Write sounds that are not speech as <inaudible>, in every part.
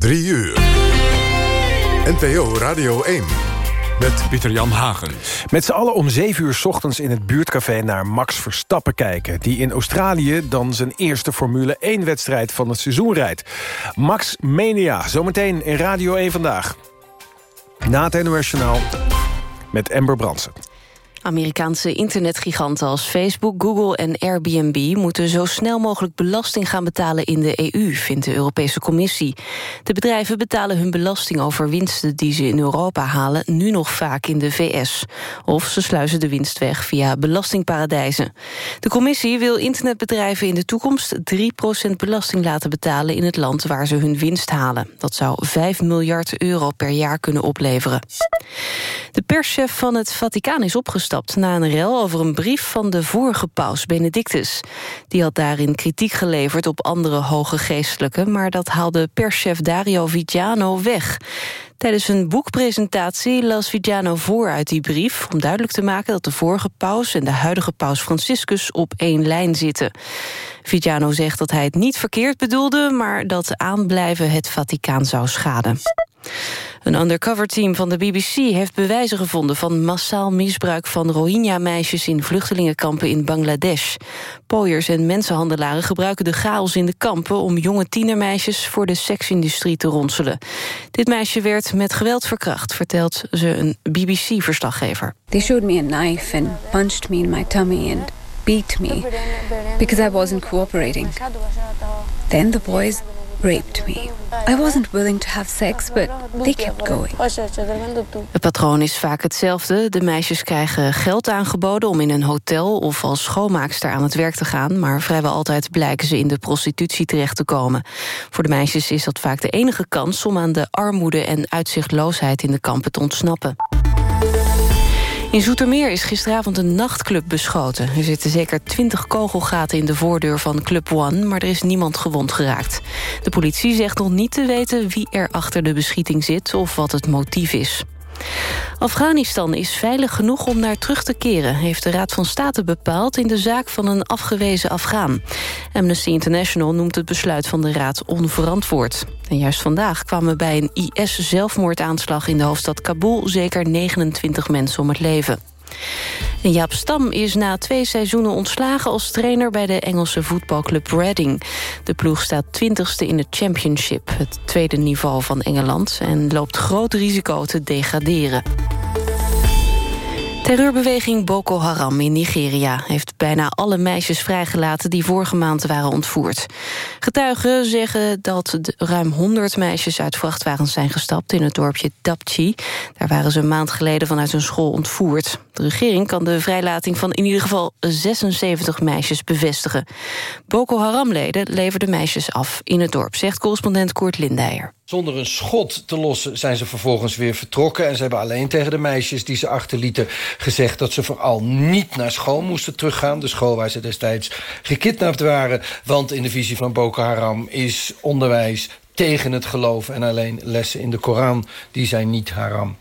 3 uur. NPO Radio 1. Met Pieter-Jan Hagen. Met z'n allen om 7 uur ochtends in het buurtcafé naar Max Verstappen kijken... die in Australië dan zijn eerste Formule 1-wedstrijd van het seizoen rijdt. Max Mania, zometeen in Radio 1 Vandaag. Na het NOS met Amber Brandsen. Amerikaanse internetgiganten als Facebook, Google en Airbnb... moeten zo snel mogelijk belasting gaan betalen in de EU, vindt de Europese Commissie. De bedrijven betalen hun belasting over winsten die ze in Europa halen... nu nog vaak in de VS. Of ze sluizen de winst weg via belastingparadijzen. De Commissie wil internetbedrijven in de toekomst 3% belasting laten betalen... in het land waar ze hun winst halen. Dat zou 5 miljard euro per jaar kunnen opleveren. De perschef van het Vaticaan is opgestapt na een rel over een brief van de vorige paus Benedictus. Die had daarin kritiek geleverd op andere hoge geestelijken... maar dat haalde perschef Dario Vigiano weg. Tijdens een boekpresentatie las Vigiano voor uit die brief... om duidelijk te maken dat de vorige paus en de huidige paus Franciscus op één lijn zitten. Vigiano zegt dat hij het niet verkeerd bedoelde... maar dat aanblijven het Vaticaan zou schaden. Een undercover-team van de BBC heeft bewijzen gevonden... van massaal misbruik van Rohingya-meisjes in vluchtelingenkampen in Bangladesh. Pooiers en mensenhandelaren gebruiken de chaos in de kampen... om jonge tienermeisjes voor de seksindustrie te ronselen. Dit meisje werd met geweld verkracht, vertelt ze een BBC-verslaggever. They showed me a knife and punched me in my tummy and beat me... because I wasn't cooperating. Then the boys raped me. I wasn't willing to have sex, but they kept going. Het patroon is vaak hetzelfde. De meisjes krijgen geld aangeboden om in een hotel of als schoonmaakster aan het werk te gaan, maar vrijwel altijd blijken ze in de prostitutie terecht te komen. Voor de meisjes is dat vaak de enige kans om aan de armoede en uitzichtloosheid in de kampen te ontsnappen. In Zoetermeer is gisteravond een nachtclub beschoten. Er zitten zeker twintig kogelgaten in de voordeur van Club One... maar er is niemand gewond geraakt. De politie zegt nog niet te weten wie er achter de beschieting zit... of wat het motief is. Afghanistan is veilig genoeg om naar terug te keren... heeft de Raad van State bepaald in de zaak van een afgewezen Afghaan. Amnesty International noemt het besluit van de Raad onverantwoord. En juist vandaag kwamen bij een IS-zelfmoordaanslag in de hoofdstad Kabul... zeker 29 mensen om het leven. En Jaap Stam is na twee seizoenen ontslagen als trainer... bij de Engelse voetbalclub Reading. De ploeg staat twintigste in de Championship, het tweede niveau van Engeland... en loopt groot risico te degraderen. Terreurbeweging Boko Haram in Nigeria heeft bijna alle meisjes vrijgelaten die vorige maand waren ontvoerd. Getuigen zeggen dat ruim 100 meisjes uit vrachtwagens zijn gestapt in het dorpje Dapchi. Daar waren ze een maand geleden vanuit een school ontvoerd. De regering kan de vrijlating van in ieder geval 76 meisjes bevestigen. Boko Haram-leden leverden meisjes af in het dorp, zegt correspondent Koert Lindeyer. Zonder een schot te lossen zijn ze vervolgens weer vertrokken... en ze hebben alleen tegen de meisjes die ze achterlieten gezegd... dat ze vooral niet naar school moesten teruggaan. De school waar ze destijds gekidnapt waren. Want in de visie van Boko Haram is onderwijs tegen het geloof... en alleen lessen in de Koran, die zijn niet haram.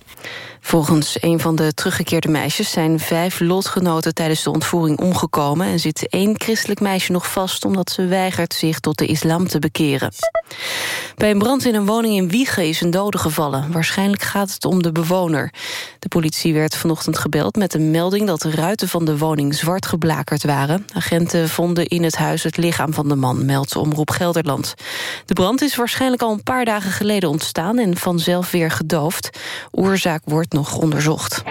Volgens een van de teruggekeerde meisjes zijn vijf lotgenoten tijdens de ontvoering omgekomen en zit één christelijk meisje nog vast omdat ze weigert zich tot de islam te bekeren. Bij een brand in een woning in Wiegen is een dode gevallen. Waarschijnlijk gaat het om de bewoner. De politie werd vanochtend gebeld met een melding dat de ruiten van de woning zwart geblakerd waren. Agenten vonden in het huis het lichaam van de man, meldt Omroep Gelderland. De brand is waarschijnlijk al een paar dagen geleden ontstaan en vanzelf weer gedoofd. Oorzaak wordt nog onderzocht.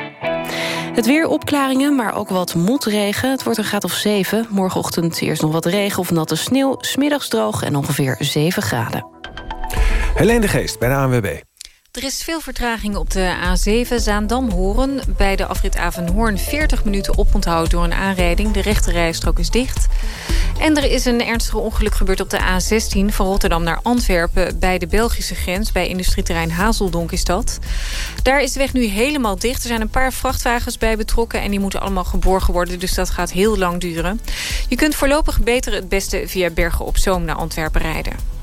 Het weer opklaringen, maar ook wat motregen. Het wordt een graad of 7. Morgenochtend eerst nog wat regen of natte sneeuw. Smiddags droog en ongeveer 7 graden. Helene de Geest bij de ANWB. Er is veel vertraging op de A7 Zaandam-Horen. Bij de afrit Avenhoorn 40 minuten oponthoud door een aanrijding. De rechte rijstrook is dicht. En er is een ernstig ongeluk gebeurd op de A16 van Rotterdam naar Antwerpen... bij de Belgische grens, bij industrieterrein Hazeldonk is dat. Daar is de weg nu helemaal dicht. Er zijn een paar vrachtwagens bij betrokken... en die moeten allemaal geborgen worden, dus dat gaat heel lang duren. Je kunt voorlopig beter het beste via Bergen op Zoom naar Antwerpen rijden.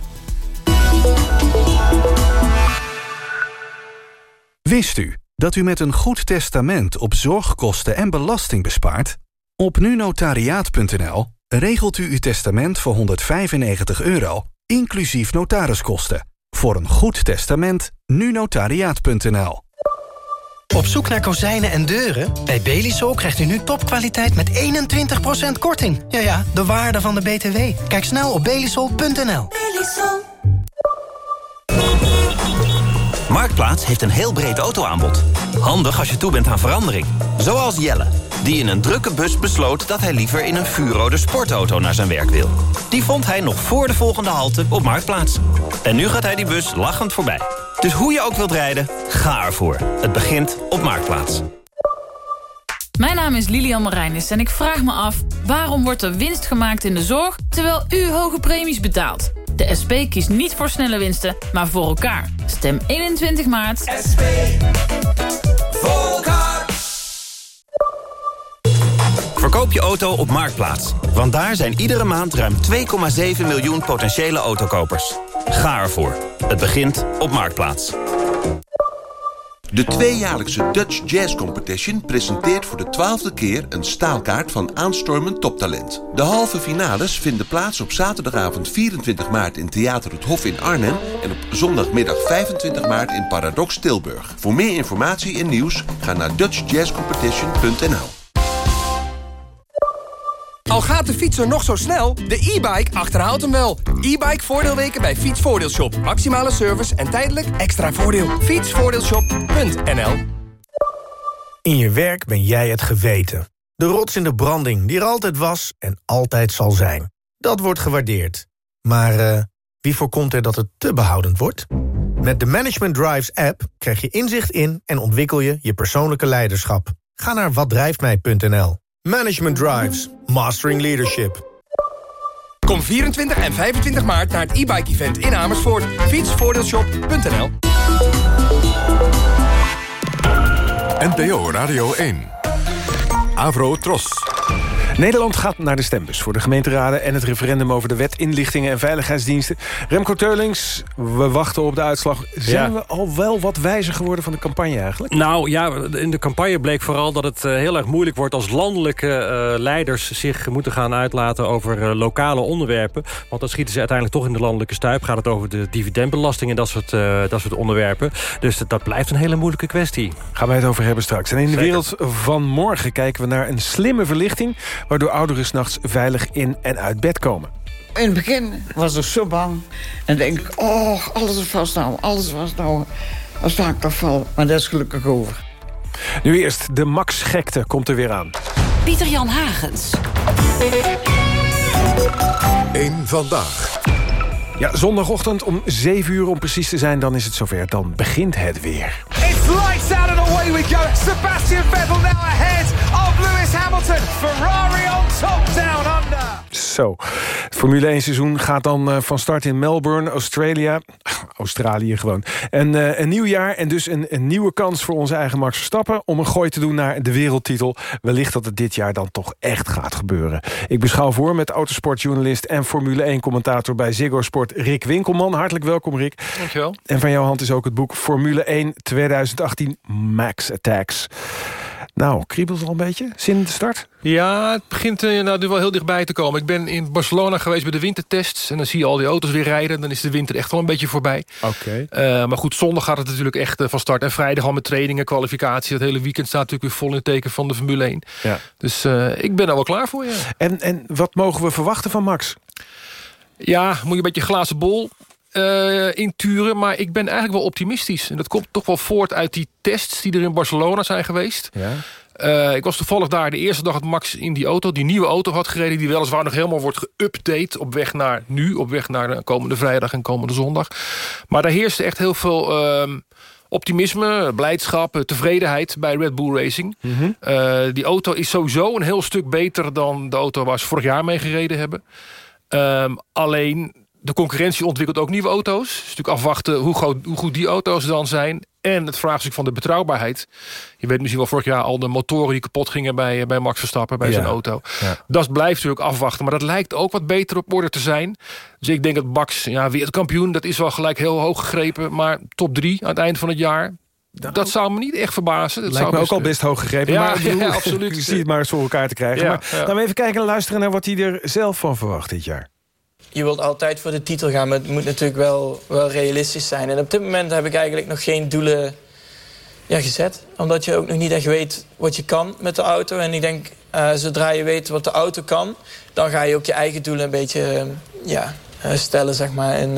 Wist u dat u met een goed testament op zorgkosten en belasting bespaart? Op nunotariaat.nl regelt u uw testament voor 195 euro, inclusief notariskosten. Voor een goed testament, nu notariaat.nl. Op zoek naar kozijnen en deuren? Bij Belisol krijgt u nu topkwaliteit met 21% korting. Ja ja, de waarde van de BTW. Kijk snel op belisol.nl. Marktplaats heeft een heel breed autoaanbod. Handig als je toe bent aan verandering. Zoals Jelle, die in een drukke bus besloot... dat hij liever in een vuurrode sportauto naar zijn werk wil. Die vond hij nog voor de volgende halte op Marktplaats. En nu gaat hij die bus lachend voorbij. Dus hoe je ook wilt rijden, ga ervoor. Het begint op Marktplaats. Mijn naam is Lilian Marijnis en ik vraag me af... waarom wordt er winst gemaakt in de zorg... terwijl u hoge premies betaalt? De SP kiest niet voor snelle winsten, maar voor elkaar. Stem 21 maart. SP. Voor elkaar. Verkoop je auto op Marktplaats. Want daar zijn iedere maand ruim 2,7 miljoen potentiële autokopers. Ga ervoor. Het begint op Marktplaats. De tweejaarlijkse Dutch Jazz Competition presenteert voor de twaalfde keer een staalkaart van aanstormend toptalent. De halve finales vinden plaats op zaterdagavond 24 maart in Theater het Hof in Arnhem en op zondagmiddag 25 maart in Paradox Tilburg. Voor meer informatie en nieuws ga naar dutchjazzcompetition.nl. Al gaat de fietser nog zo snel, de e-bike achterhaalt hem wel. E-bike voordeelweken bij Fietsvoordeelshop. Maximale service en tijdelijk extra voordeel. Fietsvoordeelshop.nl In je werk ben jij het geweten. De rots in de branding die er altijd was en altijd zal zijn. Dat wordt gewaardeerd. Maar uh, wie voorkomt er dat het te behoudend wordt? Met de Management Drives app krijg je inzicht in... en ontwikkel je je persoonlijke leiderschap. Ga naar watdrijftmij.nl. Management Drives. Mastering Leadership. Kom 24 en 25 maart naar het e-bike event in Amersfoort. Fietsvoordeelshop.nl NPO Radio 1. Avro Tros. Nederland gaat naar de stembus voor de gemeenteraden... en het referendum over de wet inlichtingen en veiligheidsdiensten. Remco Teulings, we wachten op de uitslag. Zijn we al wel wat wijzer geworden van de campagne eigenlijk? Nou ja, in de campagne bleek vooral dat het eh, heel erg moeilijk wordt... als landelijke uh, leiders zich moeten gaan uitlaten over uh, lokale onderwerpen. Want dan schieten ze uiteindelijk toch in de landelijke stuip. Gaat het over de dividendbelasting en dat soort, dat soort onderwerpen. Dus dat blijft een hele moeilijke kwestie. Gaan wij het over hebben straks. En in de wereld van morgen kijken we naar een slimme verlichting waardoor ouderen s'nachts veilig in en uit bed komen. In het begin was ik zo bang. En denk ik, oh, alles was nou, alles was nou. Dan sta ik toch val. Maar dat is gelukkig over. Nu eerst, de Max-gekte komt er weer aan. Pieter-Jan Hagens. Eén vandaag. Ja, zondagochtend om 7 uur om precies te zijn, dan is het zover. Dan begint het weer. It's lights out and away we go. Sebastian Vettel now ahead of Lewis Hamilton. Ferrari on top down under. Zo, het Formule 1 seizoen gaat dan uh, van start in Melbourne, Australia. <laughs> Australië gewoon. En uh, een nieuw jaar en dus een, een, nieuwe kans voor onze eigen Max Verstappen... om een gooi te doen naar de wereldtitel. Wellicht dat het dit jaar dan toch echt gaat gebeuren. Ik beschouw voor met autosportjournalist en Formule 1-commentator... bij Ziggo Sport Rick Winkelman. Hartelijk welkom, Rick. Dankjewel. En van jouw hand is ook het boek Formule 1 2018 Max Attacks. Nou, kriebelt het al een beetje? Zin in de start? Ja, het begint uh, nou, nu wel heel dichtbij te komen. Ik ben in Barcelona geweest bij de wintertests. En dan zie je al die auto's weer rijden. Dan is de winter echt wel een beetje voorbij. Oké. Okay. Uh, maar goed, zondag gaat het natuurlijk echt uh, van start. En vrijdag al met trainingen, kwalificatie. Het hele weekend staat natuurlijk weer vol in het teken van de Formule 1. Ja. Dus ik ben er wel klaar voor, ja. En, en wat mogen we verwachten van Max? Ja, moet je een beetje glazen bol uh, inturen. Maar ik ben eigenlijk wel optimistisch. En dat komt toch wel voort uit die tests die er in Barcelona zijn geweest. Ja. Uh, ik was toevallig daar de eerste dag dat Max in die auto, die nieuwe auto had gereden... die weliswaar nog helemaal wordt geüpdate op weg naar nu... op weg naar de komende vrijdag en komende zondag. Maar daar heerste echt heel veel... Uh, optimisme, blijdschap, tevredenheid bij Red Bull Racing. Mm -hmm. uh, die auto is sowieso een heel stuk beter dan de auto waar ze vorig jaar mee gereden hebben. Um, alleen de concurrentie ontwikkelt ook nieuwe auto's. Dus natuurlijk afwachten hoe goed, hoe goed die auto's dan zijn. En het vraagstuk van de betrouwbaarheid. Je weet misschien wel vorig jaar al de motoren die kapot gingen... bij, bij Max Verstappen, bij ja. zijn auto. Ja. Dat blijft natuurlijk afwachten. Maar dat lijkt ook wat beter op orde te zijn. Dus ik denk dat Max, ja, wereldkampioen... dat is wel gelijk heel hoog gegrepen. Maar top drie aan het eind van het jaar... Dat zou me niet echt verbazen. Dat Lijkt zou me ook al best hoog gegrepen. Ja, maar bedoel, <laughs> ja, absoluut. <laughs> Je ziet het maar eens voor elkaar te krijgen. Ja, maar ja. laten we even kijken en luisteren naar wat hij er zelf van verwacht dit jaar. Je wilt altijd voor de titel gaan, maar het moet natuurlijk wel, wel realistisch zijn. En op dit moment heb ik eigenlijk nog geen doelen ja, gezet. Omdat je ook nog niet echt weet wat je kan met de auto. En ik denk, uh, zodra je weet wat de auto kan... dan ga je ook je eigen doelen een beetje uh, ja, uh, stellen, zeg maar. En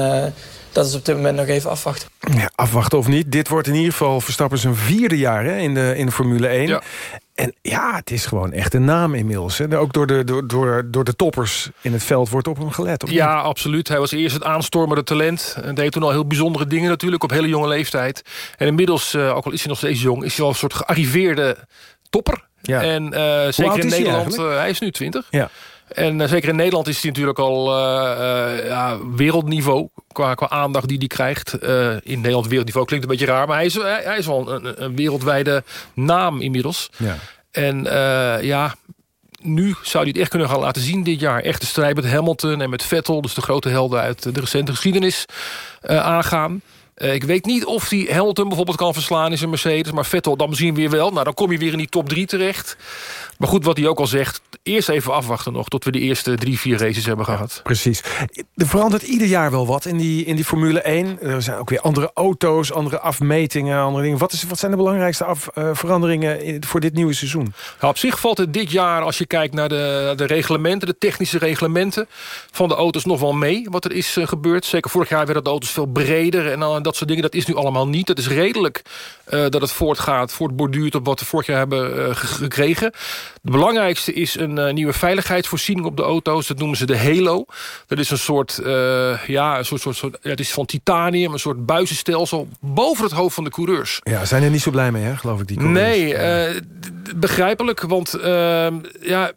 dat is op dit moment nog even afwachten. Ja, afwachten of niet. Dit wordt in ieder geval Verstappen zijn vierde jaar hè, in, de, in de Formule 1. Ja. En ja, het is gewoon echt een naam inmiddels. Hè. Ook door de, door, door, door de toppers in het veld wordt op hem gelet. Ja, absoluut. Hij was eerst het aanstormende talent. En deed toen al heel bijzondere dingen natuurlijk op hele jonge leeftijd. En inmiddels, uh, ook al is hij nog steeds jong... is hij al een soort gearriveerde topper. Ja. En uh, zeker in Nederland, uh, hij is nu 20. Ja. En uh, zeker in Nederland is hij natuurlijk al ja, wereldniveau... Qua, qua aandacht die hij krijgt. in Nederland wereldniveau klinkt een beetje raar... maar hij is, hij, hij is al een, een, wereldwijde naam inmiddels. Ja. En ja, nu zou hij het echt kunnen gaan laten zien dit jaar. Echt de strijd met Hamilton en met Vettel... dus de grote helden uit de recente geschiedenis aangaan. Uh, ik weet niet of hij Hamilton bijvoorbeeld kan verslaan in zijn Mercedes... maar Vettel dan misschien weer wel. Nou, dan kom je weer in die top 3 terecht. Maar goed, wat hij ook al zegt... eerst even afwachten nog tot we de eerste drie, vier races hebben gehad. Precies. Er verandert ieder jaar wel wat in die, in die Formule 1. Er zijn ook weer andere auto's, andere afmetingen, andere dingen. Wat, is, wat zijn de belangrijkste af, uh, veranderingen voor dit nieuwe seizoen? Nou, op zich valt het dit jaar, als je kijkt naar de, de reglementen... de technische reglementen van de auto's nog wel mee... wat er is uh, gebeurd. Zeker vorig jaar werden de auto's veel breder... en dat soort dingen. Dat is nu allemaal niet. Het is redelijk dat het voortgaat, voortborduurt... op wat we vorig jaar hebben gekregen. Het belangrijkste is een uh, nieuwe veiligheidsvoorziening op de auto's. Dat noemen ze de Halo. Dat is een soort, uh, ja, een soort, soort, soort ja, het is van titanium, een soort buizenstelsel boven het hoofd van de coureurs. Ja, zijn er niet zo blij mee, hè, geloof ik, die coureurs. Nee, uh, begrijpelijk, want ehm, ja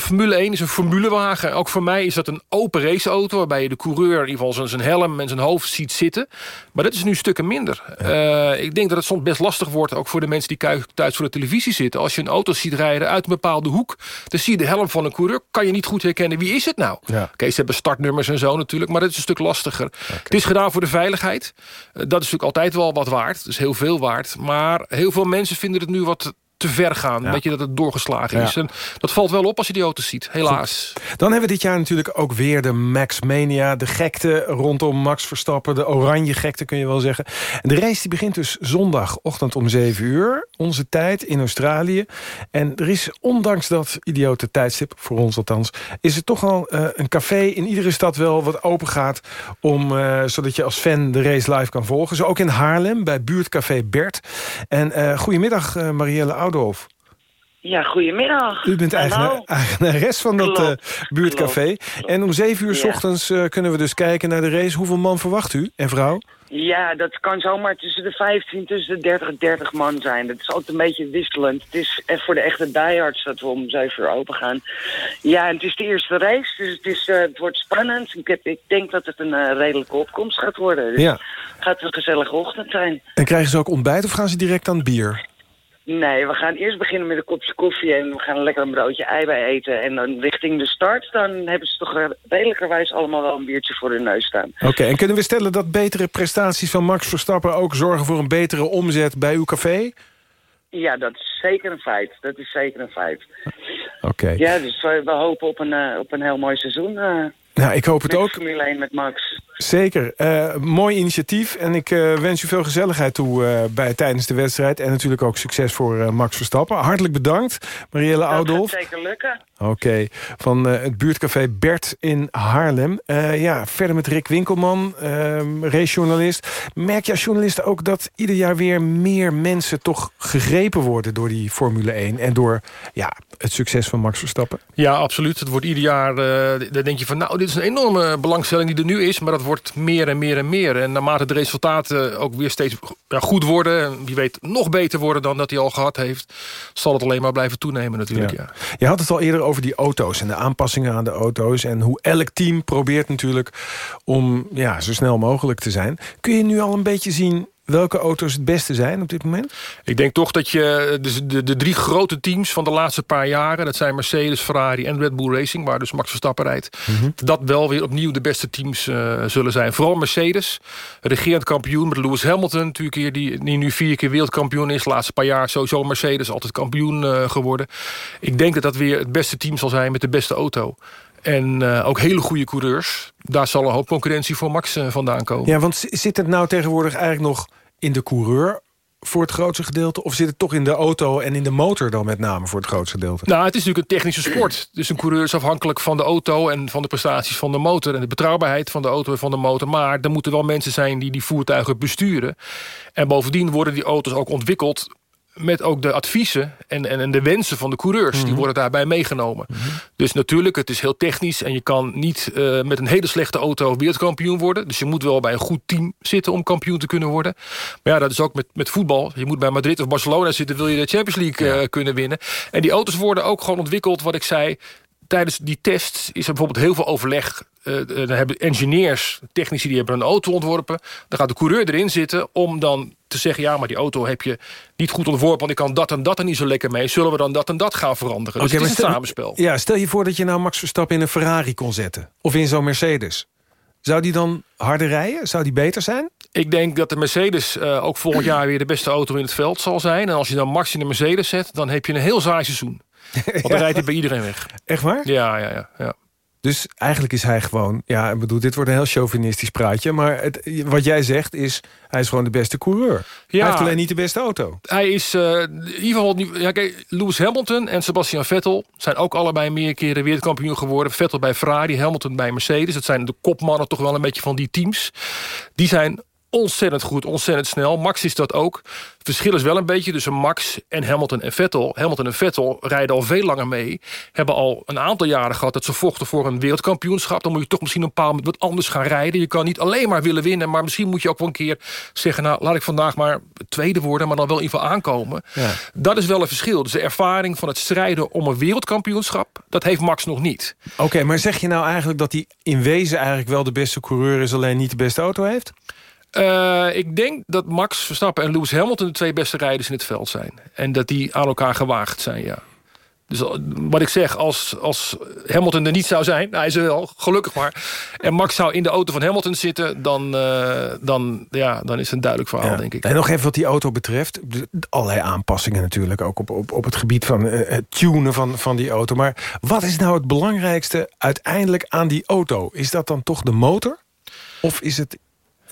Formule 1 is een formulewagen. Ook voor mij is dat een open raceauto... waarbij je de coureur in ieder geval zijn helm en zijn hoofd ziet zitten. Maar dat is nu stukken minder. Uh, ik denk dat het soms best lastig wordt... ook voor de mensen die thuis voor de televisie zitten. Als je een auto ziet rijden uit een bepaalde hoek... dan zie je de helm van een coureur. Kan je niet goed herkennen wie is het nou? Ja. Oké, okay, ze hebben startnummers en zo natuurlijk... maar dat is een stuk lastiger. Okay. Het is gedaan voor de veiligheid. Uh, dat is natuurlijk altijd wel wat waard. Dus heel veel waard. Maar heel veel mensen vinden het nu wat te ver gaan. Ja. Weet je, dat het doorgeslagen is. En dat valt wel op als je die auto's ziet, helaas. Goed. Dan hebben we dit jaar natuurlijk ook weer de Max Mania. De gekte rondom Max Verstappen. De oranje gekte kun je wel zeggen. En de race die begint dus zondagochtend om 7 uur. Onze tijd in Australië. En er is, ondanks dat idiote tijdstip, voor ons althans... is er toch al uh, een café in iedere stad wel wat open gaat... Om, uh, zodat je als fan de race live kan volgen. Zo ook in Haarlem, bij buurtcafé Bert. En uh, goedemiddag, Marielle Oudolf. Ja, goedemiddag. U bent eigenaar, eigenares van dat uh, buurtcafé. Klopt. En om zeven uur s ochtends uh, kunnen we dus kijken naar de race. Hoeveel man verwacht u en vrouw? Ja, dat kan zomaar tussen de 15, tussen de 30 en 30 man zijn. Dat is altijd een beetje wisselend. Het is voor de echte diehards dat we om 7 uur open gaan. Ja, en het is de eerste race, dus het, is, uh, het wordt spannend. Ik, heb, ik denk dat het een uh, redelijke opkomst gaat worden. Dus ja. het gaat een gezellige ochtend zijn. En krijgen ze ook ontbijt of gaan ze direct aan het bier? Nee, we gaan eerst beginnen met een kopje koffie... en we gaan lekker een broodje ei bij eten. En dan richting de start, dan hebben ze toch redelijkerwijs allemaal wel een biertje voor hun neus staan. Oké, en kunnen we stellen dat betere prestaties van Max Verstappen... ook zorgen voor een betere omzet bij uw café? Ja, dat is zeker een feit. Dat is zeker een feit. Oké. Ja, dus we, hopen op een, uh, op een heel mooi seizoen. Uh, nou, ik hoop het ook. Formule 1 met Max. Zeker. Uh, mooi initiatief. En ik uh, wens u veel gezelligheid toe uh, bij, tijdens de wedstrijd. En natuurlijk ook succes voor Max Verstappen. Hartelijk bedankt, Marielle Oudolf. Dat gaat zeker lukken. Oké. Okay. Van het buurtcafé Bert in Haarlem. ja, verder met Rick Winkelman, ehm, racejournalist. Merk je als journalist ook dat ieder jaar weer meer mensen... toch gegrepen worden door die Formule 1... en door ja, het succes van Max Verstappen? Ja, absoluut. Het wordt ieder jaar... dan denk je van, nou, dit is een enorme belangstelling die er nu is... maar dat wordt meer en meer en meer. En naarmate de resultaten ook weer steeds ja, goed worden... en wie weet nog beter worden dan dat hij al gehad heeft... zal het alleen maar blijven toenemen natuurlijk. Ja. ja. Je had het al eerder over die auto's en de aanpassingen aan de auto's... en hoe elk team probeert natuurlijk om ja, zo snel mogelijk te zijn. Kun je nu al een beetje zien welke auto's het beste zijn op dit moment? Ik denk toch dat je de, de, de, drie grote teams van de laatste paar jaren... dat zijn Mercedes, Ferrari en Red Bull Racing... waar dus Max Verstappen rijdt... Mm dat wel weer opnieuw de beste teams uh, zullen zijn. Vooral Mercedes, regerend kampioen met Lewis Hamilton... natuurlijk hier, die, die nu vier keer wereldkampioen is. De laatste paar jaar sowieso Mercedes altijd kampioen uh, geworden. Ik denk dat dat weer het beste team zal zijn met de beste auto. En uh, ook hele goede coureurs. Daar zal een hoop concurrentie voor Max uh, vandaan komen. Ja, want zit het nou tegenwoordig eigenlijk nog in de coureur voor het grootste gedeelte? Of zit het toch in de auto en in de motor dan met name voor het grootste gedeelte? Nou, het is natuurlijk een technische sport. Dus een coureur is afhankelijk van de auto en van de prestaties van de motor... en de betrouwbaarheid van de auto en van de motor. Maar er moeten wel mensen zijn die die voertuigen besturen. En bovendien worden die auto's ook ontwikkeld met ook de adviezen en, en, en de wensen van de coureurs. Die worden daarbij meegenomen. Dus natuurlijk, het is heel technisch... en je kan niet uh, met een hele slechte auto wereldkampioen worden. Dus je moet wel bij een goed team zitten om kampioen te kunnen worden. Maar ja, dat is ook met, met voetbal. Je moet bij Madrid of Barcelona zitten... wil je de Champions League uh, kunnen winnen. En die auto's worden ook gewoon ontwikkeld, wat ik zei tijdens die test is er bijvoorbeeld heel veel overleg. Uh, dan hebben engineers, technici, die hebben een auto ontworpen. Dan gaat de coureur erin zitten om dan te zeggen... ja, maar die auto heb je niet goed ontworpen... want ik kan dat en dat er niet zo lekker mee. Zullen we dan dat en dat gaan veranderen? Dus okay, het is een samenspel. Ja, stel je voor dat je nou Max Verstappen in een Ferrari kon zetten. Of in zo'n Mercedes. Zou die dan harder rijden? Zou die beter zijn? Ik denk dat de Mercedes uh, ook volgend jaar weer de beste auto in het veld zal zijn. En als je dan Max in de Mercedes zet... dan heb je een heel saai seizoen. <laughs> Want dan rijdt hij bij iedereen weg. Echt waar? Ja, ja, ja. ja. Dus eigenlijk is hij gewoon... Ja, ik bedoel, dit wordt een heel chauvinistisch praatje... maar het, wat jij zegt is... hij is gewoon de beste coureur. Ja, hij heeft alleen niet de beste auto. Hij is... Uh, in ieder geval... Ja, kijk, Lewis Hamilton en Sebastian Vettel... zijn ook allebei meer keren wereldkampioen geworden. Vettel bij Ferrari, Hamilton bij Mercedes. Dat zijn de kopmannen toch wel een beetje van die teams. Die zijn ontzettend goed, ontzettend snel. Max is dat ook. Het verschil is wel een beetje tussen Max en Hamilton en Vettel. Hamilton en Vettel rijden al veel langer mee. Hebben al een aantal jaren gehad dat ze vochten voor een wereldkampioenschap. Dan moet je toch misschien een paar wat anders gaan rijden. Je kan niet alleen maar willen winnen. Maar misschien moet je ook wel een keer zeggen... nou, laat ik vandaag maar tweede worden, maar dan wel in ieder geval aankomen. Ja. Dat is wel een verschil. Dus de ervaring van het strijden om een wereldkampioenschap... dat heeft Max nog niet. Oké, maar zeg je nou eigenlijk dat hij in wezen eigenlijk wel de beste coureur is... alleen niet de beste auto heeft? Uh, ik denk dat Max Verstappen en Lewis Hamilton... de twee beste rijders in het veld zijn. En dat die aan elkaar gewaagd zijn, ja. Dus wat ik zeg, als, als Hamilton er niet zou zijn... hij is er wel, gelukkig maar... en Max zou in de auto van Hamilton zitten... dan, uh, dan, ja, dan is het een duidelijk verhaal, ja. denk ik. En nog even wat die auto betreft. Allerlei aanpassingen natuurlijk... ook op, op, op het gebied van uh, het tunen van, van die auto. Maar wat is nou het belangrijkste uiteindelijk aan die auto? Is dat dan toch de motor? Of is het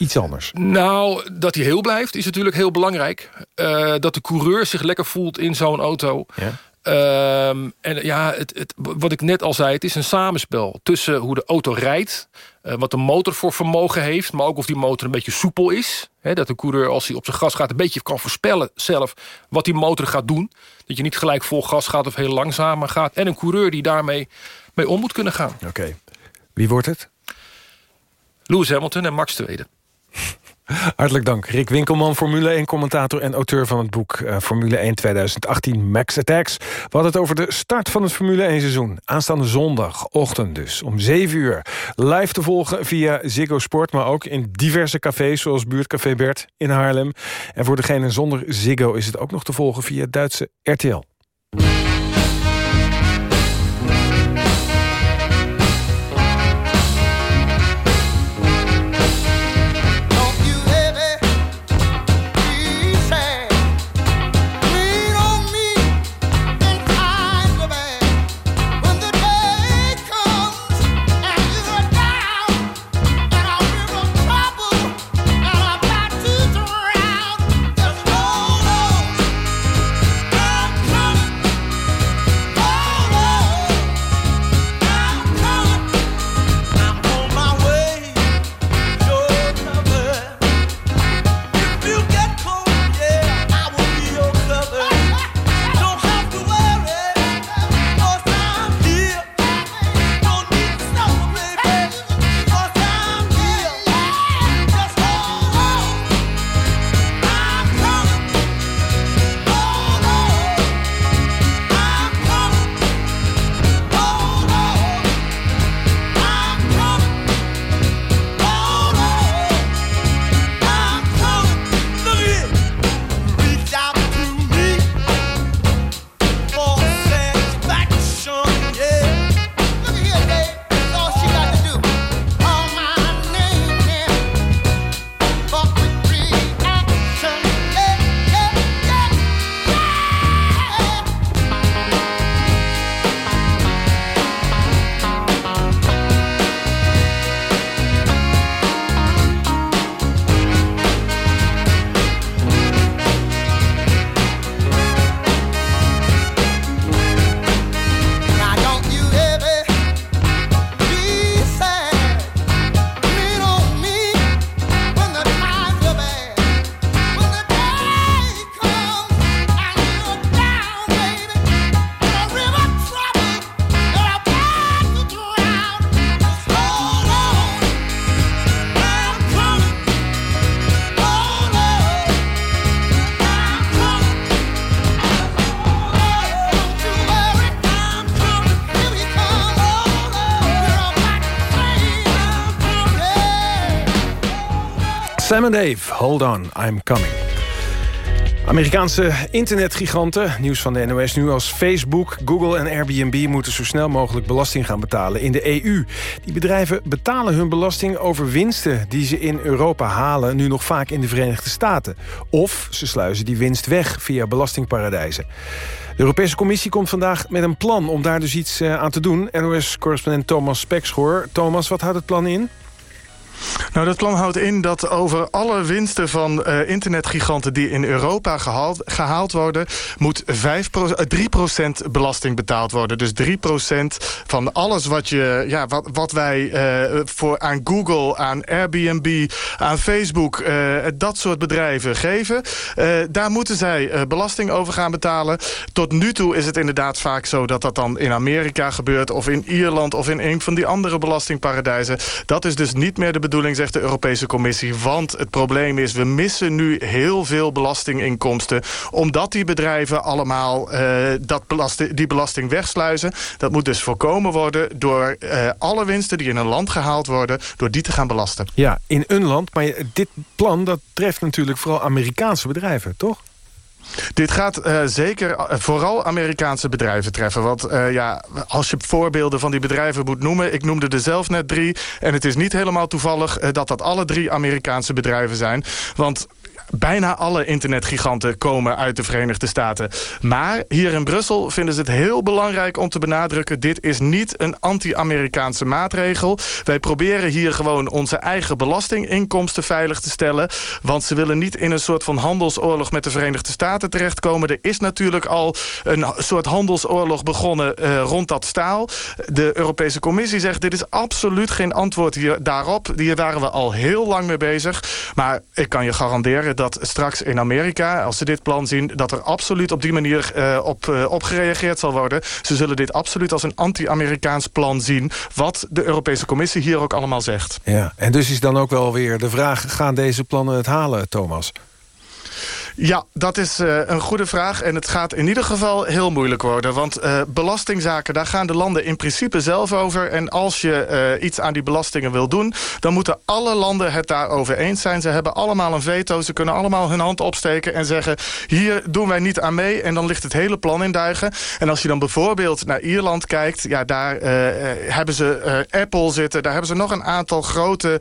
iets anders? Nou, dat hij heel blijft is natuurlijk heel belangrijk. Uh, dat de coureur zich lekker voelt in zo'n auto. Ja. Uh, en ja, het, het, wat ik net al zei, het is een samenspel tussen hoe de auto rijdt, uh, wat de motor voor vermogen heeft, maar ook of die motor een beetje soepel is. Hè, dat de coureur, als hij op zijn gas gaat, een beetje kan voorspellen zelf wat die motor gaat doen. Dat je niet gelijk vol gas gaat of heel langzamer gaat. En een coureur die daarmee mee om moet kunnen gaan. Oké. Wie wordt het? Lewis Hamilton en Max tweede. Hartelijk dank. Rick Winkelman, Formule 1-commentator en auteur van het boek uh, Formule 1 2018 Max Attacks. We hadden het over de start van het Formule 1-seizoen. Aanstaande zondagochtend dus, om 7 uur. Live te volgen via Ziggo Sport, maar ook in diverse cafés... zoals Buurtcafé Bert in Haarlem. En voor degene zonder Ziggo is het ook nog te volgen via Duitse RTL. Sam and Dave, hold on, I'm coming. Amerikaanse internetgiganten, nieuws van de NOS nu als Facebook, Google en Airbnb moeten zo snel mogelijk belasting gaan betalen in de EU. Die bedrijven betalen hun belasting over winsten die ze in Europa halen, nu nog vaak in de Verenigde Staten. Of ze sluizen die winst weg via belastingparadijzen. De Europese Commissie komt vandaag met een plan om daar dus iets eh, aan te doen. NOS-correspondent Thomas Spekschoor. Thomas, wat houdt het plan in? Nou, dat plan houdt in dat over alle winsten van uh, internetgiganten... die in Europa gehaald, gehaald worden... moet 5 3% uh, belasting betaald worden. Dus 3% van alles wat, je, ja, wat, wat wij uh, voor aan Google, aan Airbnb, aan Facebook... dat soort bedrijven geven. daar moeten zij belasting over gaan betalen. Tot nu toe is het inderdaad vaak zo dat dat dan in Amerika gebeurt... of in Ierland of in een van die andere belastingparadijzen. Dat is dus niet meer de bedoeling, zegt de Europese Commissie. Want het probleem is, we missen nu heel veel belastinginkomsten. Omdat die bedrijven allemaal uh, dat die belasting wegsluizen. Dat moet dus voorkomen worden door uh, alle winsten die in een land gehaald worden... door die te gaan belasten. Ja, in een land. Maar dit plan dat treft natuurlijk vooral Amerikaanse bedrijven, toch? Dit gaat uh, zeker uh, vooral Amerikaanse bedrijven treffen. Want uh, ja, als je voorbeelden van die bedrijven moet noemen... ik noemde er zelf net drie. En het is niet helemaal toevallig dat dat alle drie Amerikaanse bedrijven zijn. Want bijna alle internetgiganten komen uit de Verenigde Staten. Maar hier in Brussel vinden ze het heel belangrijk om te benadrukken... dit is niet een anti-Amerikaanse maatregel. Wij proberen hier gewoon onze eigen belastinginkomsten veilig te stellen. Want ze willen niet in een soort van handelsoorlog met de Verenigde Staten terechtkomen. Er is natuurlijk al een soort handelsoorlog begonnen uh, rond dat staal. De Europese Commissie zegt dit is absoluut geen antwoord hier, daarop. Hier waren we al heel lang mee bezig. Maar ik kan je garanderen straks in Amerika, als ze dit plan zien... dat er absoluut op die manier uh, op, uh, op gereageerd zal worden. Ze zullen dit absoluut als een anti-Amerikaans plan zien... wat de Europese Commissie hier ook allemaal zegt. Ja, en dus is dan ook wel weer de vraag... gaan deze plannen het halen, Thomas? Ja, dat is uh, een goede vraag. En het gaat in ieder geval heel moeilijk worden. Want uh, belastingzaken, daar gaan de landen in principe zelf over. En als je uh, iets aan die belastingen wil doen... dan moeten alle landen het daarover eens zijn. Ze hebben allemaal een veto. Ze kunnen allemaal hun hand opsteken en zeggen... hier doen wij niet aan mee. En dan ligt het hele plan in duigen. En als je dan bijvoorbeeld naar Ierland kijkt... ja, daar hebben ze Apple zitten. Daar hebben ze nog een aantal grote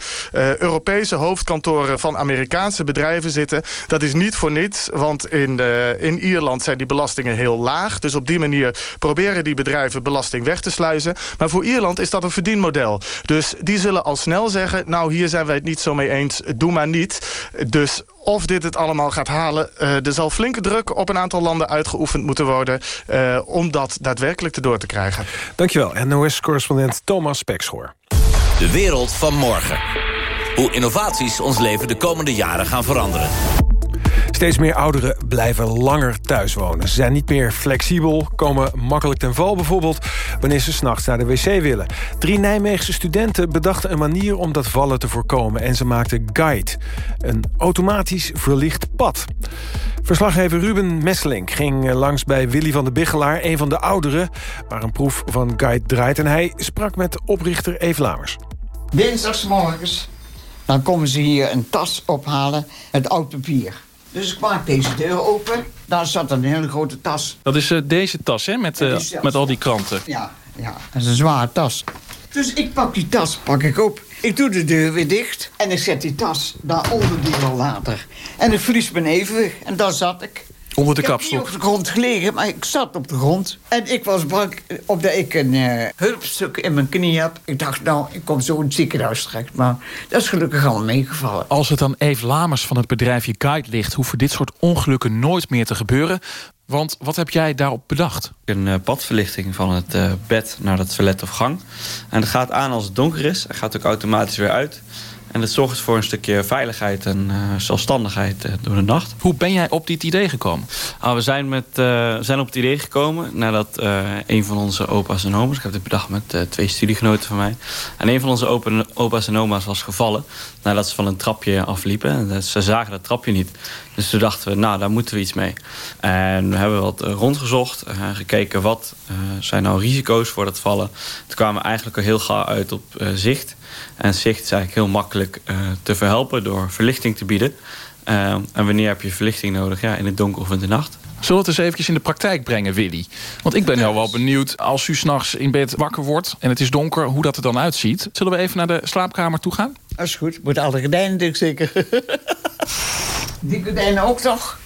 Europese hoofdkantoren... van Amerikaanse bedrijven zitten. Dat is niet voor niks want in, de, in Ierland zijn die belastingen heel laag. Dus op die manier proberen die bedrijven belasting weg te sluizen. Maar voor Ierland is dat een verdienmodel. Dus die zullen al snel zeggen... nou, hier zijn wij het niet zo mee eens, doe maar niet. Dus of dit het allemaal gaat halen. Uh, er zal flinke druk op een aantal landen uitgeoefend moeten worden... Uh, om dat daadwerkelijk te door te krijgen. Dankjewel, NOS-correspondent Thomas Pekschoor. De wereld van morgen. Hoe innovaties ons leven de komende jaren gaan veranderen. Steeds meer ouderen blijven langer thuis wonen. Ze zijn niet meer flexibel, komen makkelijk ten val bijvoorbeeld... wanneer ze s'nachts naar de wc willen. Drie Nijmeegse studenten bedachten een manier om dat vallen te voorkomen... en ze maakten Guide, een automatisch verlicht pad. Verslaggever Ruben Messelink ging langs bij Willy van de Biggelaar... een van de ouderen waar een proef van Guide draait... en hij sprak met oprichter Eve Lauwers. Dinsdagsmorgens dan komen ze hier een tas ophalen met oud papier. Dus ik maak deze deur open. Daar zat een hele grote tas. Dat is uh, deze tas, hè? Met, uh, met al die kranten. Ja, ja, dat is een zware tas. Dus ik pak die tas, pak ik op. Ik doe de deur weer dicht. En ik zet die tas daaronder die later. En ik verlies mijn evenwicht. En daar zat ik. Onder de kapstok? Ik heb op de grond gelegen, maar ik zat op de grond. En ik was bang omdat ik een uh, hulpstuk in mijn knie heb. Ik dacht, nou, ik kom zo in het ziekenhuis terecht. Maar dat is gelukkig al meegevallen. Als het dan Eve Lamers van het bedrijfje Guide ligt... hoeven dit soort ongelukken nooit meer te gebeuren. Want wat heb jij daarop bedacht? Een uh, padverlichting van het uh, bed naar het toilet of gang. En het gaat aan als het donker is. Het gaat ook automatisch weer uit. En het zorgt voor een stukje veiligheid en uh, zelfstandigheid uh, door de nacht. Hoe ben jij op dit idee gekomen? Ah, we zijn, met, uh, zijn op het idee gekomen nadat een van onze opa's en oma's... ik heb dit bedacht met twee studiegenoten van mij... en een van onze opa, opa's en oma's was gevallen... nadat ze van een trapje afliepen. En ze zagen dat trapje niet. Dus toen dachten we, nou, daar moeten we iets mee. En we hebben wat rondgezocht, gekeken... wat zijn nou risico's voor dat vallen. Toen kwamen we eigenlijk al heel gauw uit op zicht En zicht is eigenlijk heel makkelijk te verhelpen door verlichting te bieden. en wanneer heb je verlichting nodig? Ja, in het donker of in de nacht. Zullen we het eens eventjes in de praktijk brengen, Willy? Want ik ben nou wel benieuwd, als u s'nachts in bed wakker wordt... en het is donker, hoe dat er dan uitziet. Zullen we even naar de slaapkamer toe gaan? Dat is goed. Moet alle gordijnen dicht zeker. Die gordijnen ook toch?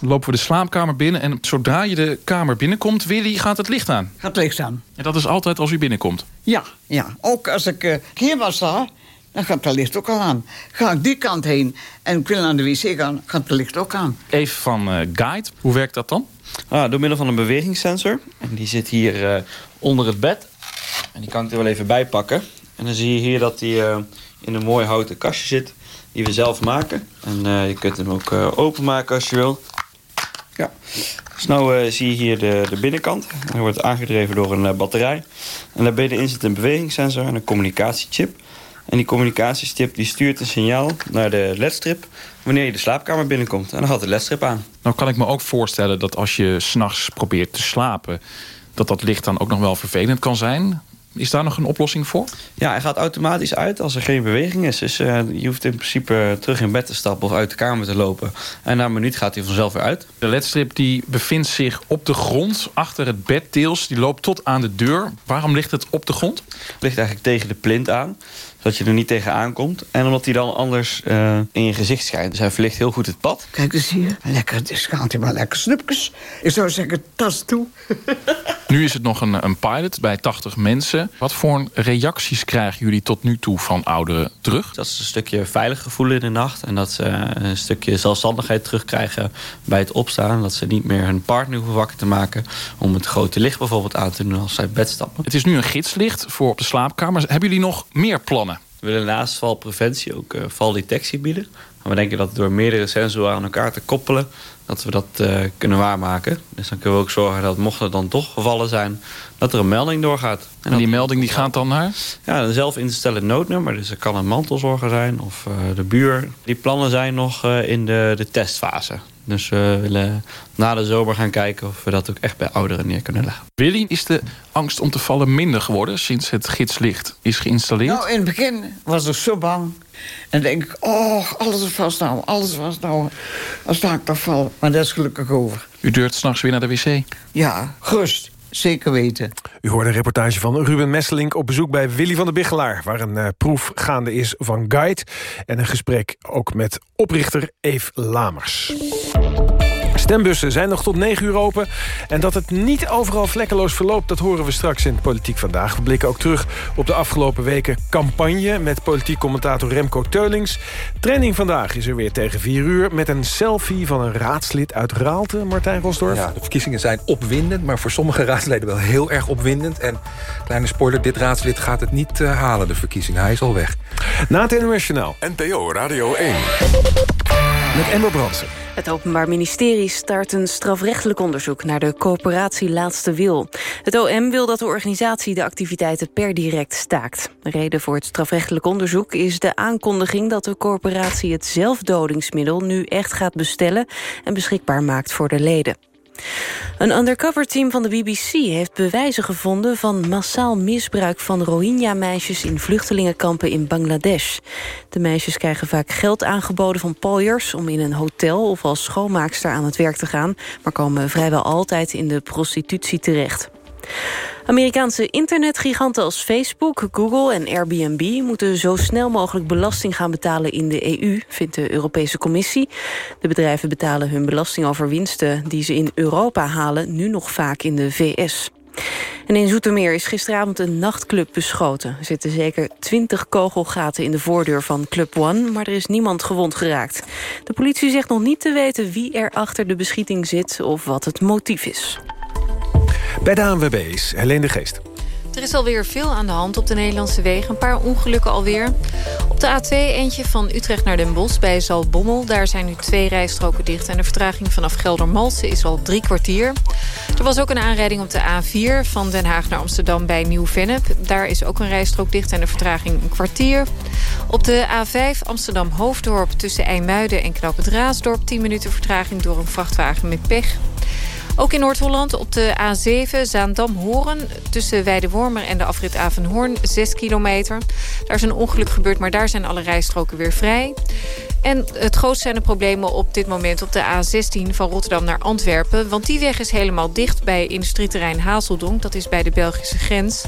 Lopen we de slaapkamer binnen... en zodra je de kamer binnenkomt, Willy, gaat het licht aan. Gaat het licht aan. En dat is altijd als u binnenkomt? Ja, ja. Ook als ik uh, hier was dan gaat het licht ook al aan. Ga ik die kant heen en ik wil naar de wc gaan, gaat het licht ook aan. Even van uh, Guide, hoe werkt dat dan? Ah, door middel van een bewegingssensor. En die zit hier uh, onder het bed. En die kan ik er wel even bij pakken. En dan zie je hier dat die in een mooi houten kastje zit die we zelf maken. En je kunt hem ook openmaken als je wil. Ja. Dus nu zie je hier de, de binnenkant. Hij wordt aangedreven door een uh, batterij. En daarbij zit een bewegingssensor en een communicatiechip. En die communicatiechip die stuurt een signaal naar de ledstrip... wanneer je de slaapkamer binnenkomt. En dan gaat de ledstrip aan. Nou kan ik me ook voorstellen dat als je s'nachts probeert te slapen... dat dat licht dan ook nog wel vervelend kan zijn. Is daar nog een oplossing voor? Ja, hij gaat automatisch uit als er geen beweging is. Dus uh, je hoeft in principe terug in bed te stappen of uit de kamer te lopen. En na een minuut gaat hij vanzelf weer uit. De ledstrip die bevindt zich op de grond, achter het bed deels. Die loopt tot aan de deur. Waarom ligt het op de grond? Het ligt eigenlijk tegen de plint aan zodat je er niet tegenaan komt. En omdat hij dan anders uh, in je gezicht schijnt. Dus hij verlicht heel goed het pad. Kijk eens hier. Lekker, dus gaat hij maar lekker snoepjes. Ik zou zeggen, tas toe. <laughs> nu is het nog een, een pilot bij 80 mensen. Wat voor reacties krijgen jullie tot nu toe van ouderen terug? Dat is een stukje veilig gevoel in de nacht. En dat ze een stukje zelfstandigheid terugkrijgen bij het opstaan. Dat ze niet meer hun partner hoeven wakker te maken... om het grote licht bijvoorbeeld aan te doen als zij bed stappen. Het is nu een gidslicht voor op de slaapkamer. Hebben jullie nog meer plannen? We willen naast valpreventie ook uh, valdetectie bieden. we denken dat door meerdere sensoren aan elkaar te koppelen... dat we dat uh, kunnen waarmaken. Dus dan kunnen we ook zorgen dat mocht er dan toch gevallen zijn... dat er een melding doorgaat. En, die melding die gaat dan naar? Ja, een zelf instellen noodnummer. Dus het kan een mantelzorger zijn of uh, de buur. Die plannen zijn nog in de, de testfase. Dus we willen na de zomer gaan kijken of we dat ook echt bij ouderen neer kunnen leggen. Willy, is de angst om te vallen minder geworden sinds het gidslicht is geïnstalleerd? Nou, in het begin was ik zo bang. En denk ik, oh, alles is vast nou, alles was nou. Sta ik toch val. Maar dat is gelukkig over. U durft s'nachts weer naar de wc? Ja, gerust. Zeker weten. U hoorde een reportage van Ruben Messelink op bezoek bij Willy van der Biggelaar... waar een uh, proef gaande is van Guide. En een gesprek ook met oprichter Eve Lamers. Stembussen zijn nog tot 9 uur open. En dat het niet overal vlekkeloos verloopt... dat horen we straks in Politiek Vandaag. We blikken ook terug op de afgelopen weken campagne... met politiek commentator Remco Teulings. Training vandaag is er weer tegen 4 uur... met een selfie van een raadslid uit Raalte, Martijn Rosdorf. Ja, de verkiezingen zijn opwindend... maar voor sommige raadsleden wel heel erg opwindend. En kleine spoiler, dit raadslid gaat het niet uh, halen, de verkiezingen. Hij is al weg. Na het internationaal. NPO Radio 1. Met. Het Openbaar Ministerie start een strafrechtelijk onderzoek... naar de coöperatie Laatste Wil. Het OM wil dat de organisatie de activiteiten per direct staakt. De reden voor het strafrechtelijk onderzoek is de aankondiging... dat de coöperatie het zelfdodingsmiddel nu echt gaat bestellen... en beschikbaar maakt voor de leden. Een undercover-team van de BBC heeft bewijzen gevonden... van massaal misbruik van Rohingya-meisjes in vluchtelingenkampen in Bangladesh. De meisjes krijgen vaak geld aangeboden van pooiers... om in een hotel of als schoonmaakster aan het werk te gaan... maar komen vrijwel altijd in de prostitutie terecht. Amerikaanse internetgiganten als Facebook, Google en Airbnb... moeten zo snel mogelijk belasting gaan betalen in de EU, vindt de Europese Commissie. De bedrijven betalen hun belasting over winsten die ze in Europa halen... nu nog vaak in de VS. En in Zoetermeer is gisteravond een nachtclub beschoten. Er zitten zeker twintig kogelgaten in de voordeur van Club One... maar er is niemand gewond geraakt. De politie zegt nog niet te weten wie er achter de beschieting zit... of wat het motief is. Bij de ANWB is Helene de Geest. Er is alweer veel aan de hand op de Nederlandse wegen. Een paar ongelukken alweer. Op de A2 eentje van Utrecht naar Den Bosch bij Zalbommel. Daar zijn nu twee rijstroken dicht. En de vertraging vanaf Geldermalsen is al drie kwartier. Er was ook een aanrijding op de A4 van Den Haag naar Amsterdam bij Nieuw-Vennep. Daar is ook een rijstrook dicht en de vertraging een kwartier. Op de A5 Amsterdam-Hoofddorp tussen IJmuiden en Knoop Raasdorp... 10 minuten vertraging door een vrachtwagen met pech. Ook in Noord-Holland op de A7 Zaandam-Horen... tussen Weidewormer en de afrit Avenhoorn, 6 kilometer. Daar is een ongeluk gebeurd, maar daar zijn alle rijstroken weer vrij. En het grootste zijn de problemen op dit moment op de A16 van Rotterdam naar Antwerpen. Want die weg is helemaal dicht bij industrieterrein Hazeldonk. Dat is bij de Belgische grens.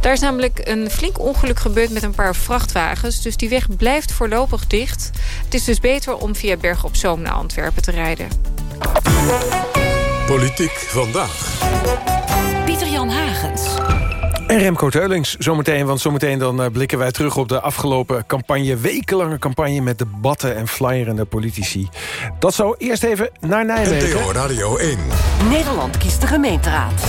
Daar is namelijk een flink ongeluk gebeurd met een paar vrachtwagens. Dus die weg blijft voorlopig dicht. Het is dus beter om via Bergen op Zoom naar Antwerpen te rijden. Politiek vandaag. Pieter-Jan Hagens. En Remco Teulings zometeen, want zometeen dan eh, blikken wij terug op de afgelopen campagne. Wekenlange campagne met debatten en flyerende politici. Dat zo eerst even naar Nijmegen. NPO Radio 1. Nederland kiest de gemeenteraad.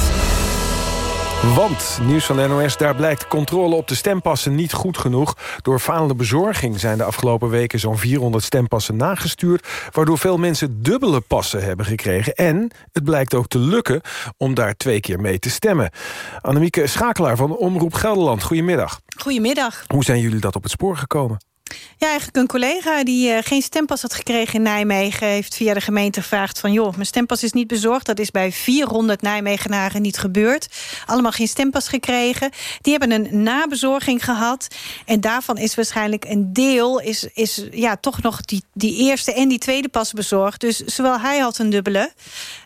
Want, nieuws van de NOS, daar blijkt controle op de stempassen niet goed genoeg. Door falende bezorging zijn de afgelopen weken zo'n 400 stempassen nagestuurd... waardoor veel mensen dubbele passen hebben gekregen. En het blijkt ook te lukken om daar twee keer mee te stemmen. Annemieke Schakelaar van Omroep Gelderland, goedemiddag. Goedemiddag. Hoe zijn jullie dat op het spoor gekomen? Ja, eigenlijk een collega die uh, geen stempas had gekregen in Nijmegen... heeft via de gemeente gevraagd van... joh, mijn stempas is niet bezorgd. Dat is bij 400 Nijmegenaren niet gebeurd. Allemaal geen stempas gekregen. Die hebben een nabezorging gehad. En daarvan is waarschijnlijk een deel... is, is ja, toch nog die, die eerste en die tweede pas bezorgd. Dus zowel hij had een dubbele... en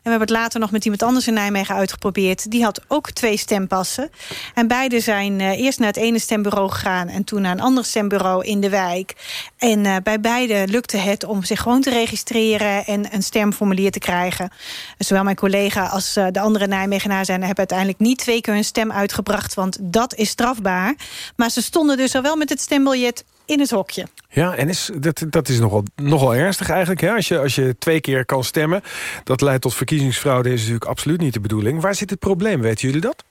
we hebben het later nog met iemand anders in Nijmegen uitgeprobeerd... die had ook twee stempassen. En beide zijn uh, eerst naar het ene stembureau gegaan... en toen naar een ander stembureau in de wijk... En uh, bij beide lukte het om zich gewoon te registreren... en een stemformulier te krijgen. Zowel mijn collega als uh, de andere Nijmegenaar zijn... hebben uiteindelijk niet twee keer hun stem uitgebracht... want dat is strafbaar. Maar ze stonden dus al wel met het stembiljet in het hokje. Ja, en is, dat, dat is nogal, nogal ernstig eigenlijk. Hè? Als, je, als je twee keer kan stemmen, dat leidt tot verkiezingsfraude... is natuurlijk absoluut niet de bedoeling. Waar zit het probleem, weten jullie dat?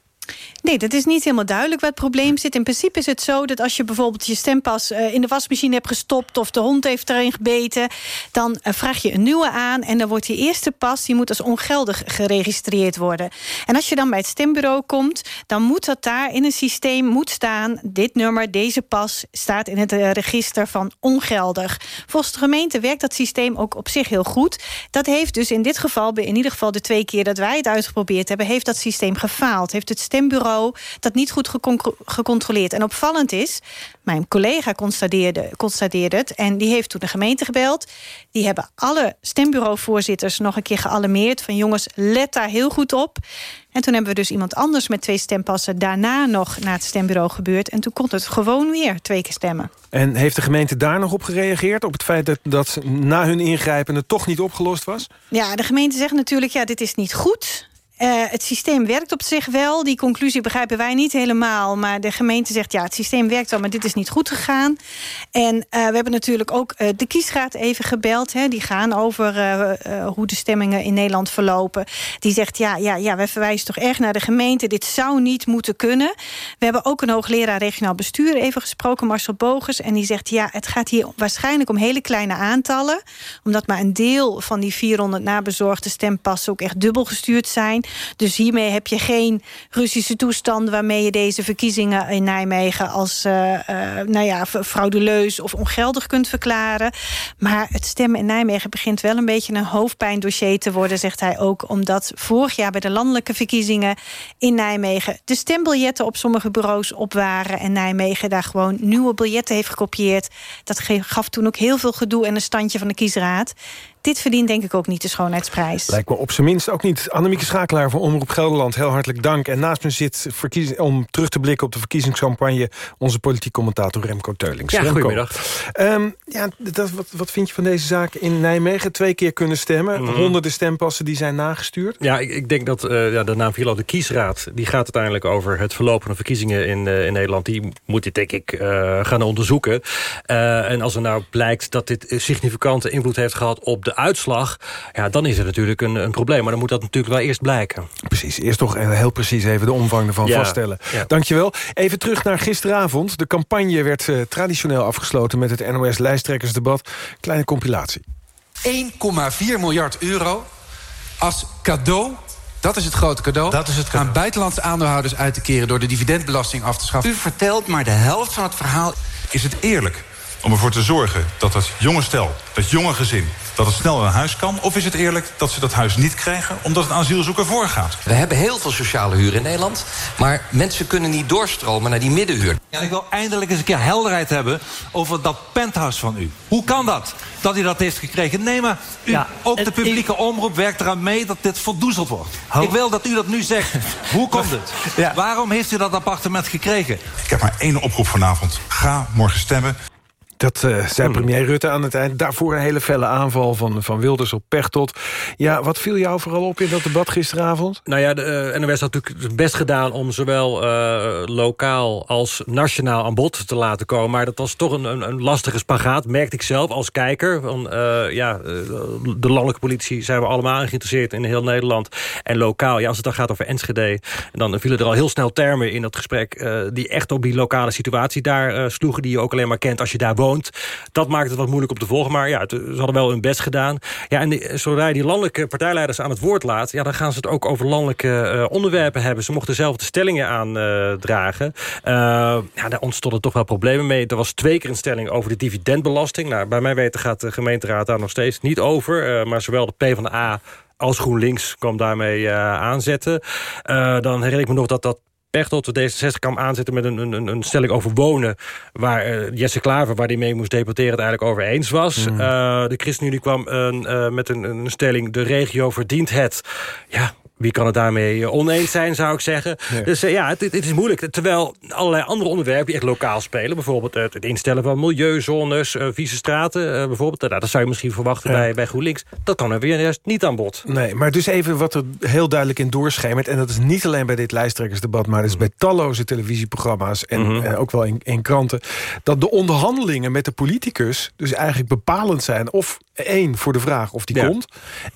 Nee, dat is niet helemaal duidelijk waar het probleem zit. In principe is het zo dat als je bijvoorbeeld je stempas uh, in de wasmachine hebt gestopt... of de hond heeft erin gebeten, dan uh, vraag je een nieuwe aan... en dan wordt die eerste pas, die moet als ongeldig geregistreerd worden. En als je dan bij het stembureau komt, dan moet dat daar in een systeem moet staan... dit nummer, deze pas, staat in het uh, register van ongeldig. Volgens de gemeente werkt dat systeem ook op zich heel goed. Dat heeft dus in dit geval, in ieder geval de twee keer dat wij het uitgeprobeerd hebben... heeft dat systeem gefaald, heeft het stembureau dat niet goed gecontroleerd. En opvallend is, mijn collega constateerde, constateerde het... en die heeft toen de gemeente gebeld. Die hebben alle stembureauvoorzitters nog een keer gealarmeerd... van jongens, let daar heel goed op. En toen hebben we dus iemand anders met twee stempassen... daarna nog naar het stembureau gebeurd. En toen kon het gewoon weer twee keer stemmen. En heeft de gemeente daar nog op gereageerd? Op het feit dat, dat na hun ingrijpen het toch niet opgelost was? Ja, de gemeente zegt natuurlijk, ja, dit is niet goed... Uh, het systeem werkt op zich wel. Die conclusie begrijpen wij niet helemaal. Maar de gemeente zegt, ja, het systeem werkt wel... maar dit is niet goed gegaan. En uh, we hebben natuurlijk ook uh, de kiesraad even gebeld. Hè. Die gaan over hoe de stemmingen in Nederland verlopen. Die zegt, ja, ja, ja, we verwijzen toch erg naar de gemeente. Dit zou niet moeten kunnen. We hebben ook een hoogleraar regionaal bestuur even gesproken, Marcel Bogers. En die zegt, ja, het gaat hier waarschijnlijk om hele kleine aantallen. Omdat maar een deel van die 400 nabezorgde stempassen... ook echt dubbel gestuurd zijn. Dus hiermee heb je geen Russische toestanden... waarmee je deze verkiezingen in Nijmegen als uh, nou ja, frauduleus of ongeldig kunt verklaren. Maar het stemmen in Nijmegen begint wel een beetje een hoofdpijndossier te worden... zegt hij ook, omdat vorig jaar bij de landelijke verkiezingen in Nijmegen... de stembiljetten op sommige bureaus op waren... en Nijmegen daar gewoon nieuwe biljetten heeft gekopieerd. Dat gaf toen ook heel veel gedoe en een standje van de kiesraad dit verdient denk ik ook niet de schoonheidsprijs. Lijkt me op zijn minst ook niet. Annemieke Schakelaar van Omroep Gelderland, heel hartelijk dank. En naast me zit, om terug te blikken op de verkiezingscampagne... onze politiek commentator Remco Teulings. Ja, Remco. goedemiddag. Um, ja, dat, wat, wat vind je van deze zaak in Nijmegen? Twee keer kunnen stemmen, mm. honderden stempassen die zijn nagestuurd. Ja, ik, ik denk dat uh, ja, de naam viel de kiesraad... die gaat uiteindelijk over het verlopen van verkiezingen in, uh, in Nederland. Die moet dit denk ik uh, gaan onderzoeken. en als er nou blijkt dat dit significante invloed heeft gehad op de uitslag... ja, dan is het natuurlijk een, een probleem. Maar dan moet dat natuurlijk wel eerst blijken. Precies, eerst toch heel precies even de omvang ervan ja, vaststellen. Ja. Dankjewel. Even terug naar gisteravond. De campagne werd uh, traditioneel afgesloten met het NOS-lijsttrekkersdebat. Kleine compilatie. 1,4 miljard euro als cadeau dat is het grote cadeau. Dat is het cadeau. Aan buitenlandse aandeelhouders uit te keren door de dividendbelasting af te schaffen. U vertelt maar de helft van het verhaal. Is het eerlijk om ervoor te zorgen dat dat jonge stel, dat jonge gezin... dat het snel naar huis kan? Of is het eerlijk dat ze dat huis niet krijgen... omdat het asielzoeker voorgaat? We hebben heel veel sociale huur in Nederland... maar mensen kunnen niet doorstromen naar die middenhuur. Ja, ik wil eindelijk eens een keer helderheid hebben over dat penthouse van u. Hoe kan dat, dat u dat heeft gekregen? Nee, maar u, Ja, ook de publieke omroep werkt eraan mee... dat dit verdoezeld wordt. Ik wil dat u dat nu zegt. <laughs> Hoe komt het? Waarom heeft u dat appartement gekregen? Ik heb maar één oproep vanavond. Ga morgen stemmen. Dat zei premier Rutte aan het eind. Daarvoor een hele felle aanval van, van Wilders op Pechtold. Ja, wat viel jou vooral op in dat debat gisteravond? Nou ja, de eh, NOS had natuurlijk het best gedaan om zowel eh, lokaal als nationaal aan bod te laten komen. Maar dat was toch een, een, een lastige spagaat, merkte ik zelf als kijker. Van, ja, de landelijke politie zijn we allemaal geïnteresseerd in heel Nederland. En lokaal, ja, als het dan gaat over Enschede... dan vielen er al heel snel termen in dat gesprek... die echt op die lokale situatie daar sloegen... die je ook alleen maar kent als je daar woont. Dat maakt het wat moeilijk om te volgen. Maar ja, ze hadden wel hun best gedaan. Ja, en die, zodra je die landelijke partijleiders aan het woord laat... Ja, dan gaan ze het ook over landelijke eh, onderwerpen hebben. Ze mochten zelf de stellingen aandragen. ja, daar ontstonden toch wel problemen mee. Er was twee keer een stelling over de dividendbelasting. Nou, bij mij weten gaat de gemeenteraad daar nog steeds niet over. eh, maar zowel de PvdA als GroenLinks kwam daarmee aanzetten. Dan herinner ik me nog dat dat Pechtold de D66 kwam aanzetten met een, een, een stelling over wonen... waar eh, Jesse Klaver, waar die mee moest debatteren... het eigenlijk over eens was. Mm. Eh, de ChristenUnie kwam eh, met een, een stelling... de regio verdient het. Ja, wie kan het daarmee eh, oneens zijn, zou ik zeggen. Dus eh, ja, het, het is moeilijk. Terwijl allerlei andere onderwerpen die echt lokaal spelen... bijvoorbeeld het, het instellen van milieuzones, eh, vieze straten... eh, bijvoorbeeld, nou, dat zou je misschien verwachten Ja. bij, bij GroenLinks. Dat kan er weer juist niet aan bod. Nee, maar dus even wat er heel duidelijk in doorschemert... en dat is niet alleen bij dit lijsttrekkersdebat... maar dat is bij talloze televisieprogramma's en Mhm. eh, ook wel in, in kranten... dat de onderhandelingen met de politicus dus eigenlijk bepalend zijn... of één, voor de vraag of die Ja. komt...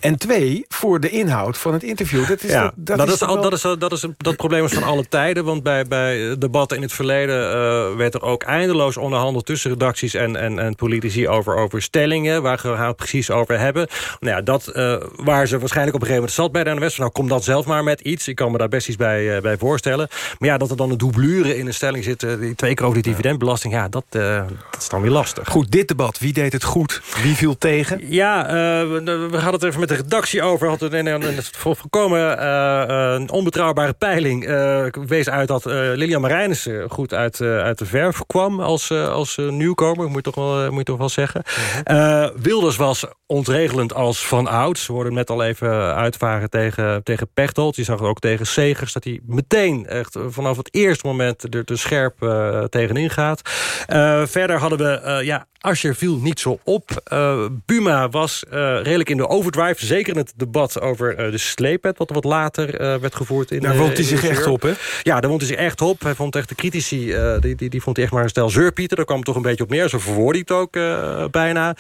en twee, voor de inhoud van het interview. Dat is, ja, dat, dat dat, is al, wel- dat, is, dat, is, dat probleem is van alle tijden. Want bij, bij debatten in het verleden eh, werd er ook eindeloos onderhandeld... tussen redacties en, en, en politici over, over stellingen... waar we het precies over hebben. Nou ja, dat eh, waar ze waarschijnlijk op een gegeven moment zat bij de NOS. van, Nou, kom dan zelf maar met iets. Ik kan me daar best iets bij, eh, bij voorstellen. Maar ja, dat er dan een doublure in een stelling zit... die twee keer over die dividendbelasting... ja, dat, eh, dat is dan weer lastig. Goed, dit debat, wie deed het goed? Wie viel tegen? Ja, eh, we, we hadden het even met de redactie over. We hadden een volkomen eh, een onbetrouwbare peiling. eh, wees uit dat eh, Lilian Marijnissen goed uit, eh, uit de verf kwam als, eh, als eh, nieuwkomer. Moet je toch wel, eh, moet je toch wel zeggen. Eh, Wilders was ontregelend als van ouds. We hoorden net al even uitvaren tegen, tegen Pechtold. Je zag het ook tegen Segers dat hij meteen echt vanaf het eerste moment er te scherp eh, tegenin gaat. Eh, verder hadden we, eh, ja, Ascher viel niet zo op. Eh, Buma was eh, redelijk in de overdrive. Zeker in het debat over eh, de sleepwet... wat wat later werd gevoerd. In, Daar woont hij zich echt op, hè? Ja, daar vond hij zich echt op. Hij vond echt de critici... die, die, die vond hij echt maar een stel zeurpieten. Daar kwam het toch een beetje op neer. Zo verwoordde hij het ook bijna.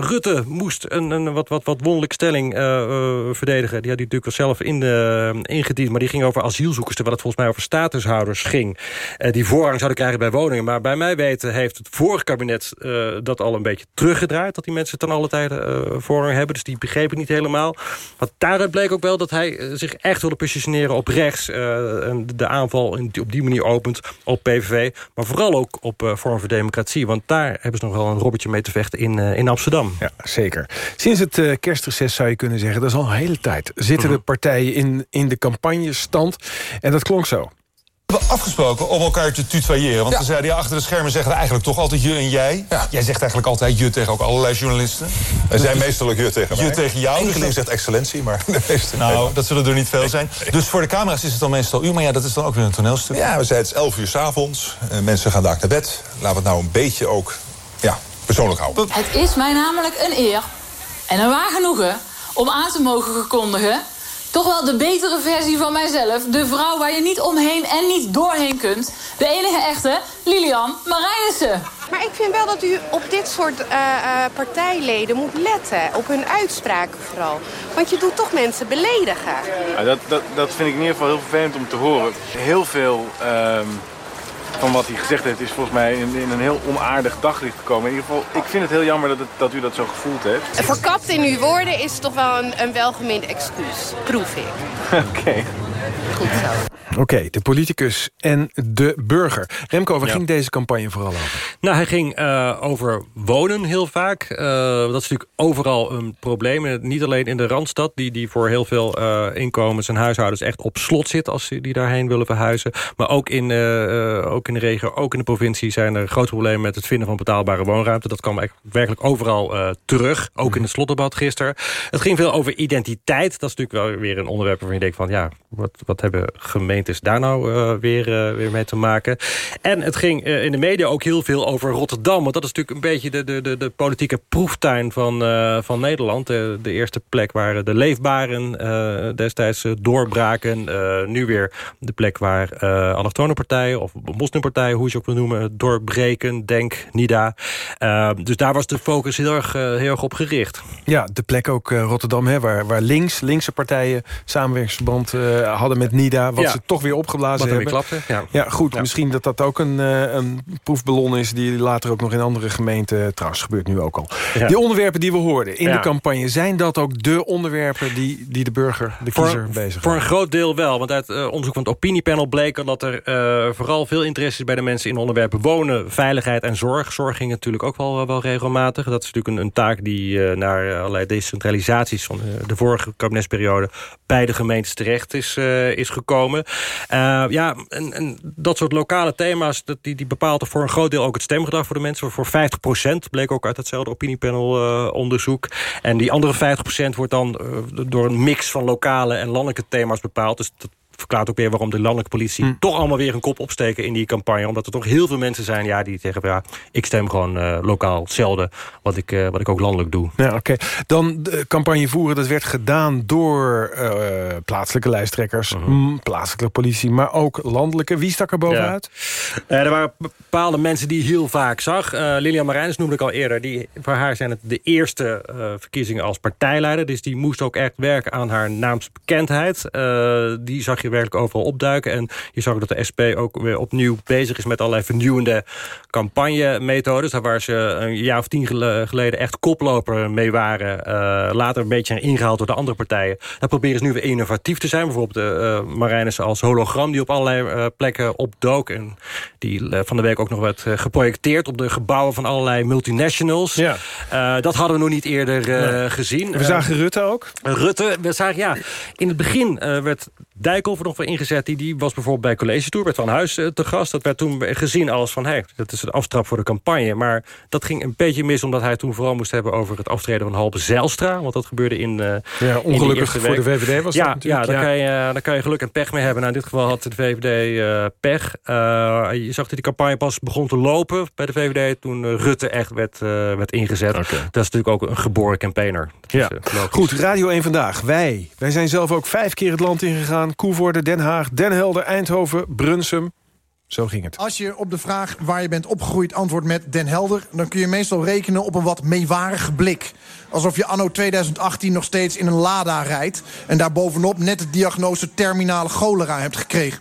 Rutte moest een, een wat, wat, wat wonderlijke stelling verdedigen. Die had hij natuurlijk wel zelf in de, ingediend. Maar die ging over asielzoekers. Terwijl het volgens mij over statushouders ging. die voorrang zouden krijgen bij woningen. Maar bij mij weten heeft het vorige kabinet eh, dat al een beetje teruggedraaid. Dat die mensen ten alle tijde eh, voorrang hebben. Dus die begreep ik niet helemaal. Want daaruit bleek ook wel dat hij eh, zich echt wilde positioneren op rechts. en de aanval in, op die manier opent op PVV. Maar vooral ook op Vorm voor Democratie. Want daar hebben ze nog wel een robbertje mee te vechten in, in Amsterdam. Ja, zeker. Sinds het kerstreces zou je kunnen zeggen... dat is al een hele tijd. Zitten de partijen in, in de campagnestand. En dat klonk zo. We hebben afgesproken om elkaar te tutoyeren. Want we zeiden, ja, achter de schermen zeggen we eigenlijk toch altijd je en jij. Jij zegt eigenlijk altijd je tegen ook allerlei journalisten. Wij zijn meestal ook je tegen mij. Je tegen jou. Enkeling dus zegt excellentie, maar de meeste... Nou, dat zullen er niet veel zijn. Dus voor de camera's is het dan meestal u, maar ja, dat is dan ook weer een toneelstuk. Ja, we zeiden het is 11 uur s'avonds. Uh, mensen gaan daar naar bed. Laten we het nou een beetje ook ja, persoonlijk houden. Het is mij namelijk een eer en een waar genoegen om aan te mogen verkondigen... toch wel de betere versie van mijzelf. De vrouw waar je niet omheen en niet doorheen kunt. De enige echte Lilian Marijnissen. Maar ik vind wel dat u op dit soort eh, eh, partijleden moet letten. Op hun uitspraken vooral. Want je doet toch mensen beledigen. Ja, dat, dat, dat vind ik in ieder geval heel vervelend om te horen. Heel veel ehm, van wat hij gezegd heeft is volgens mij in, in een heel onaardig daglicht gekomen. In ieder geval, ik vind het heel jammer dat, het, dat u dat zo gevoeld heeft. Verkapt in uw woorden is toch wel een, een welgemeend excuus. Proef ik. <laughs> Oké. Goed zo. Oké, de politicus en de burger. Remco, waar Ja. ging deze campagne vooral over? Nou, hij ging eh, over wonen heel vaak. Eh, dat is natuurlijk overal een probleem. Niet alleen in de Randstad, die, die voor heel veel eh, inkomens en huishoudens echt op slot zit als die daarheen willen verhuizen. Maar ook in, ook in de regio, ook in de provincie zijn er grote problemen met het vinden van betaalbare woonruimte. Dat kwam werkelijk overal terug. Ook in het slotdebat gisteren. Het ging veel over identiteit. Dat is natuurlijk wel weer een onderwerp waarvan je denkt van ja, wat, wat hebben gemeentes daar nou eh, weer, eh, weer mee te maken? En het ging eh, in de media ook heel veel over Rotterdam. Want dat is natuurlijk een beetje de, de, de, de politieke proeftuin van, van Nederland. De, de eerste plek waar de leefbaren destijds doorbraken. Nu weer de plek waar allochtone partijen of moslimpartijen, hoe je ze ook wil noemen, doorbreken. Denk, NIDA. Dus daar was de focus heel erg, heel erg op gericht. Ja, de plek ook Rotterdam, hè, waar, waar links, linkse partijen samenwerkingsverband hadden met NIDA, wat Ja. ze toch weer opgeblazen hebben. klapte, ja. goed, misschien dat dat ook een, eh, een proefballon is die later ook nog in andere gemeenten, trouwens gebeurt nu ook al. Ja. Die onderwerpen die we hoorden in Ja. de campagne, zijn dat ook de onderwerpen die, die de burger, de kiezer bezig Voor een groot deel wel. Want uit eh, onderzoek van het opiniepanel bleek dat er eh, vooral veel interesse is bij de mensen in onderwerpen wonen, veiligheid en zorg. Zorg ging natuurlijk ook wel, wel regelmatig. Dat is natuurlijk een, een taak die eh, naar allerlei decentralisaties van eh, de vorige kabinetsperiode bij de gemeentes terecht is, eh, is gekomen. Eh, ja, en, dat soort lokale thema's, dat, die, die bepaalt voor een groot deel ook het stemgedrag voor de mensen. Voor 50% bleek ook uit hetzelfde opiniepanel eh, onderzoek. En die andere 50% wordt dan eh, door een mix van lokale en landelijke thema's bepaald. Dus verklaart ook weer waarom de landelijke politie toch allemaal weer een kop opsteken in die campagne. Omdat er toch heel veel mensen zijn ja, die zeggen, ja, ik stem gewoon eh, lokaal hetzelfde wat ik, eh, wat ik ook landelijk doe. Ja, oké. Dan de campagne voeren, dat werd gedaan door eh, plaatselijke lijsttrekkers, mm, plaatselijke politie, maar ook landelijke. Wie stak er bovenuit? Eh, er waren bepaalde mensen die heel vaak zag. Lilian Marijns noemde ik al eerder. Die, voor haar zijn het de eerste verkiezingen als partijleider. Dus die moest ook echt werken aan haar naamsbekendheid. Die zag je werkelijk overal opduiken. En je zag dat de SP ook weer opnieuw bezig is met allerlei vernieuwende campagnemethodes. Daar waar ze een jaar of tien gele- geleden echt koploper mee waren. eh, later een beetje ingehaald door de andere partijen. Daar proberen ze nu weer innovatief te zijn. Bijvoorbeeld de uh, Marijnissen als hologram die op allerlei eh, plekken opdook. En die eh, van de week ook nog werd eh, geprojecteerd op de gebouwen van allerlei multinationals. Ja. Eh, dat hadden we nog niet eerder eh, Nee. gezien. We zagen Rutte ook. Rutte, we zagen, ja, in het begin eh, werd Dijkhoff er nog wel ingezet. Die, die was bijvoorbeeld bij College Tour, werd van huis eh, te gast. Dat werd toen gezien als van, hé, hey, dat is een aftrap voor de campagne. Maar dat ging een beetje mis, omdat hij toen vooral moest hebben... over het aftreden van Halbe Zijlstra. Want dat gebeurde in uh, Ja, ongelukkig voor de VVD was ja, dat natuurlijk. Ja, daar, Ja. Kan je, daar kan je geluk en pech mee hebben. Nou, in dit geval had de VVD eh, pech. Uh, je zag dat die campagne pas begon te lopen bij de VVD... toen Rutte echt werd, uh, werd ingezet. Dat is natuurlijk ook een geboren campaigner. Dat Ja. is, uh. Goed, Radio 1 Vandaag. Wij. Wij zijn zelf ook vijf keer het land ingegaan. Koevoorde, Den Haag, Den Helder, Eindhoven, Brunsum. Zo ging het. Als je op de vraag waar je bent opgegroeid antwoordt met Den Helder... dan kun je meestal rekenen op een wat meewarige blik. Alsof je anno 2018 nog steeds in een Lada rijdt... en daarbovenop net de diagnose terminale cholera hebt gekregen.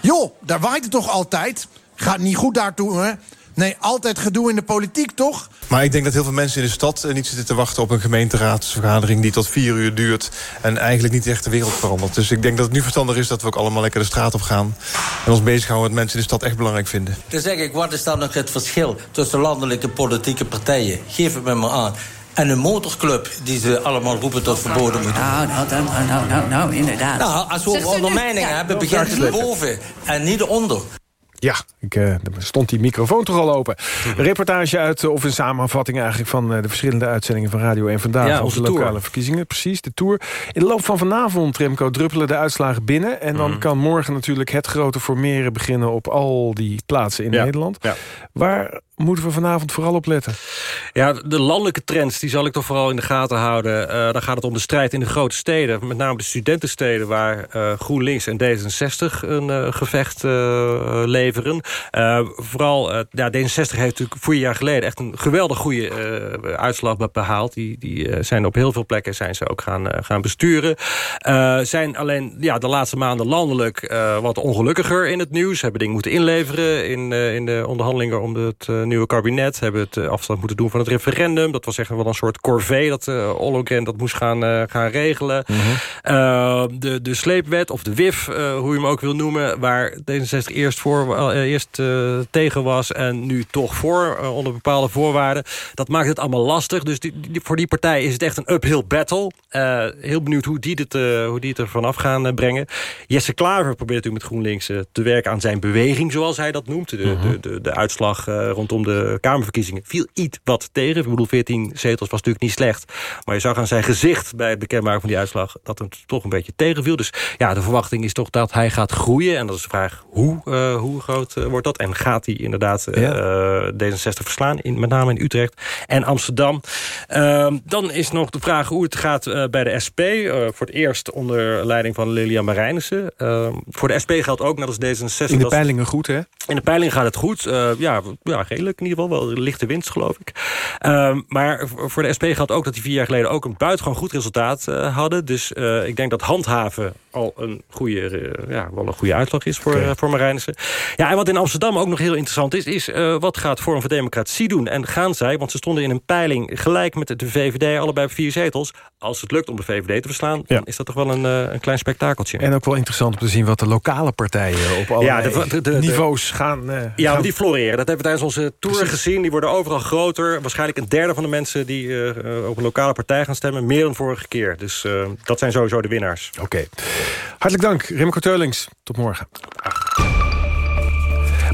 Joh, daar waait het toch altijd? Gaat niet goed daartoe, hè? Nee, altijd gedoe in de politiek, toch? Maar ik denk dat heel veel mensen in de stad eh, niet zitten te wachten op een gemeenteraadsvergadering die tot vier uur duurt en eigenlijk niet echt de wereld verandert. Dus ik denk dat het nu verstandig is dat we ook allemaal lekker de straat op gaan en ons bezighouden wat mensen in de stad echt belangrijk vinden. Dan zeg ik, wat is dan nog het verschil tussen landelijke politieke partijen? Geef het me maar aan. En een motorclub die ze allemaal roepen tot verboden moeten. Nou, nou, nou, nou, nou, nou, nou, inderdaad. Nou, als we Ja. hebben, begint het boven en niet onder. Ja, ik, eh, stond die microfoon toch al open. Een reportage uit, eh, of een samenvatting eigenlijk... van eh, de verschillende uitzendingen van Radio 1 Vandaag... Ja, over de lokale tour. verkiezingen. Precies, de Tour. In de loop van vanavond, Remco, druppelen de uitslagen binnen. En dan kan morgen natuurlijk het grote formeren beginnen... op al die plaatsen in Ja, Nederland. ja. Waar moeten we vanavond vooral op letten? Ja, de landelijke trends die zal ik toch vooral in de gaten houden. Dan gaat het om de strijd in de grote steden. Met name de studentensteden waar eh, GroenLinks en D66 een gevecht leveren. Inleveren. vooral, ja, D66 heeft natuurlijk vier jaar geleden... echt een geweldig goede uitslag behaald. Die, die zijn op heel veel plekken zijn ze ook gaan, gaan besturen. zijn alleen ja, de laatste maanden landelijk wat ongelukkiger in het nieuws. Hebben dingen moeten inleveren in, in de onderhandelingen om het nieuwe kabinet. Hebben het afstand moeten doen van het referendum. Dat was echt wel een soort corvée dat uh, Ollongren dat moest gaan, gaan regelen. Mhm. de, de sleepwet of de WIF, hoe je hem ook wil noemen... waar D66 eerst, voor, eerst tegen was en nu toch voor, onder bepaalde voorwaarden. Dat maakt het allemaal lastig. Dus die, voor die partij is het echt een uphill battle. heel benieuwd hoe die, het, hoe die het er vanaf gaan brengen. Jesse Klaver probeert u met GroenLinks te werken aan zijn beweging, zoals hij dat noemt. De, mhm. de, de, de, uitslag rondom de Kamerverkiezingen viel iets wat tegen. Ik bedoel, 14 zetels was natuurlijk niet slecht. Maar je zag aan zijn gezicht bij het bekendmaken van die uitslag... dat het toch een beetje tegenviel. Dus ja, de verwachting is toch dat hij gaat groeien. En dat is de vraag, hoe, uh, hoe groot uh, wordt dat? En gaat hij inderdaad uh, ja. D66 verslaan? In, met name in Utrecht en Amsterdam. Ehm, dan is nog de vraag hoe het gaat bij de SP. voor het eerst onder leiding van Lilian Marijnissen. Ehm, voor de SP geldt ook, net als D66... In de peilingen goed, hè? In de peilingen gaat het goed. ja, ja, redelijk in ieder geval. Wel lichte winst, geloof ik. Ehm, maar voor de SP geldt ook dat die vier jaar geleden ook een buitengewoon goed resultaat hadden. Dus ik denk dat handhaven al een goede, uh, ja, wel een goede uitslag is voor, okay. voor Marijnissen. Ja, en wat in Amsterdam ook nog heel interessant is... is wat gaat Forum voor Democratie doen? En gaan zij, want ze stonden in een peiling gelijk met de VVD... allebei vier zetels. Als het lukt om de VVD te verslaan... Ja. dan is dat toch wel een, een klein spektakeltje. En ook wel interessant om te zien wat de lokale partijen... op alle ja, de, de, niveaus gaan... ja, gaan... die floreren. Dat hebben we tijdens onze tour Precies. gezien. Die worden overal groter. Waarschijnlijk een derde van de mensen die uh, op een lokale partij gaan stemmen. Meer dan vorige keer. Dus uh, dat zijn sowieso de winnaars. Oké. Okay. Hartelijk dank, Remco Teulings. Tot morgen.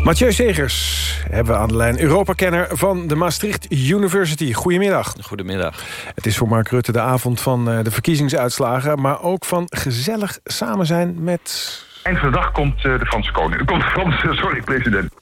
Mathieu Segers hebben we aan de lijn. Europa-kenner van de Maastricht University. Goedemiddag. Goedemiddag. Het is voor Mark Rutte de avond van uh, de verkiezingsuitslagen... maar ook van gezellig samen zijn met... Eind van de dag komt uh, de Franse koning. Komt de Franse, <laughs> sorry, president.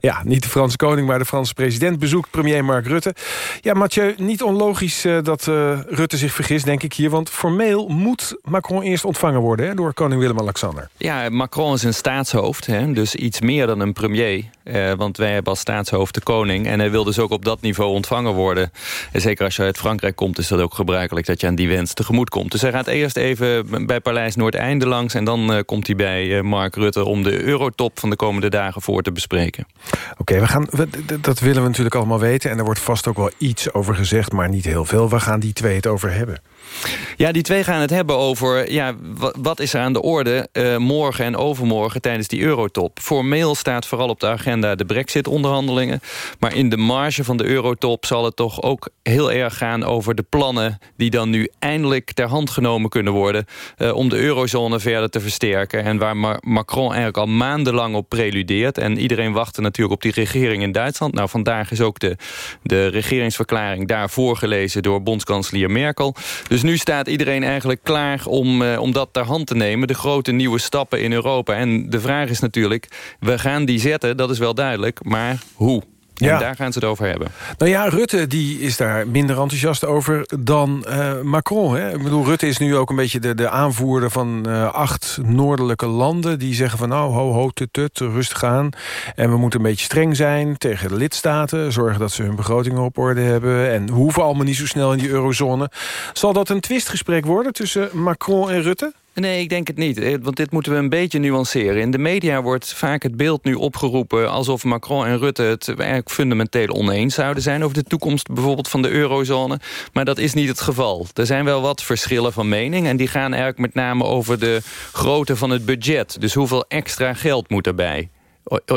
Ja, niet de Franse koning, maar de Franse president bezoekt premier Mark Rutte. Ja, Mathieu, niet onlogisch uh, dat uh, Rutte zich vergist, denk ik hier. Want formeel moet Macron eerst ontvangen worden hè, door koning Willem-Alexander. Ja, Macron is een staatshoofd, hè, dus iets meer dan een premier. Uh, want wij hebben als staatshoofd de koning. En hij wil dus ook op dat niveau ontvangen worden. En zeker als je uit Frankrijk komt, is dat ook gebruikelijk... dat je aan die wens tegemoet komt. Dus hij gaat eerst even bij Paleis Noordeinde langs... en dan komt hij bij Mark Rutte om de eurotop van de komende dagen voor te bespreken. Oké, we gaan. dat willen we natuurlijk allemaal weten. En er wordt vast ook wel iets over gezegd, maar niet heel veel. Waar gaan die twee het over hebben? Ja, die twee gaan het hebben over ja, wat is er aan de orde uh, morgen en overmorgen tijdens die eurotop. Formeel staat vooral op de agenda de brexit-onderhandelingen. Maar in de marge van de eurotop zal het toch ook heel erg gaan over de plannen... die dan nu eindelijk ter hand genomen kunnen worden... Uh, om de eurozone verder te versterken. En waar Macron eigenlijk al maandenlang op preludeert. En iedereen wachtte natuurlijk op die regering in Duitsland. Nou, vandaag is ook de, de regeringsverklaring daar voorgelezen door bondskanselier Merkel. Nu staat iedereen eigenlijk klaar om, uh, om dat ter hand te nemen. De grote nieuwe stappen in Europa. En de vraag is natuurlijk, we gaan die zetten, dat is wel duidelijk. Maar hoe? En ja. daar gaan ze het over hebben. Nou ja, Rutte die is daar minder enthousiast over dan uh, Macron. Hè? Ik bedoel, Rutte is nu ook een beetje de, de aanvoerder van uh, acht noordelijke landen... die zeggen van nou, ho, ho, tut, tut, rustig aan. En we moeten een beetje streng zijn tegen de lidstaten. Zorgen dat ze hun begrotingen op orde hebben. En hoeven allemaal niet zo snel in die eurozone. Zal dat een twistgesprek worden tussen Macron en Rutte? Nee, ik denk het niet. Eh, want dit moeten we een beetje nuanceren. In de media wordt vaak het beeld nu opgeroepen... alsof Macron en Rutte het eigenlijk fundamenteel oneens zouden zijn... over de toekomst bijvoorbeeld van de eurozone. Maar dat is niet het geval. Er zijn wel wat verschillen van mening... en die gaan eigenlijk met name over de grootte van het budget. Dus hoeveel extra geld moet erbij?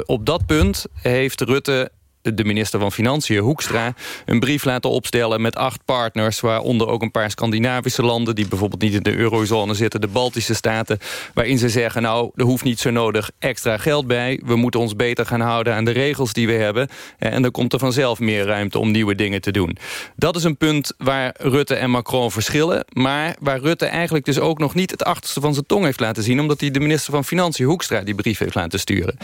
Op dat punt heeft Rutte de minister van Financiën, Hoekstra... een brief laten opstellen met acht partners... waaronder ook een paar Scandinavische landen... die bijvoorbeeld niet in de eurozone zitten, de Baltische staten... waarin ze zeggen, nou, er hoeft niet zo nodig extra geld bij. We moeten ons beter gaan houden aan de regels die we hebben. En dan komt er vanzelf meer ruimte om nieuwe dingen te doen. Dat is een punt waar Rutte en Macron verschillen... maar waar Rutte eigenlijk dus ook nog niet het achterste van zijn tong heeft laten zien... omdat hij de minister van Financiën, Hoekstra, die brief heeft laten sturen.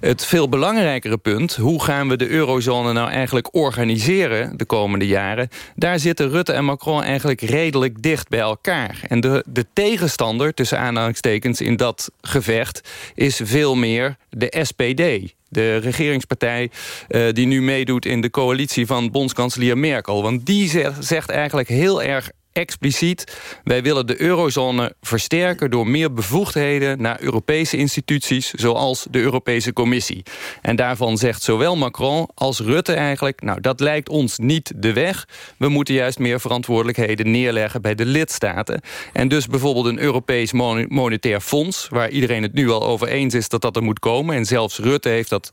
Het veel belangrijkere punt, hoe gaan we de eurozone nou eigenlijk organiseren de komende jaren... daar zitten Rutte en Macron eigenlijk redelijk dicht bij elkaar. En de, de tegenstander, tussen aanhalingstekens, in dat gevecht... is veel meer de SPD. de regeringspartij uh, die nu meedoet in de coalitie van bondskanselier Merkel. Want die zegt eigenlijk heel erg expliciet... wij willen de eurozone versterken door meer bevoegdheden... naar Europese instituties, zoals de Europese Commissie. En daarvan zegt zowel Macron als Rutte eigenlijk... nou, dat lijkt ons niet de weg. We moeten juist meer verantwoordelijkheden neerleggen bij de lidstaten. En dus bijvoorbeeld een Europees Monetair Fonds... waar iedereen het nu al over eens is dat dat er moet komen... en zelfs Rutte heeft dat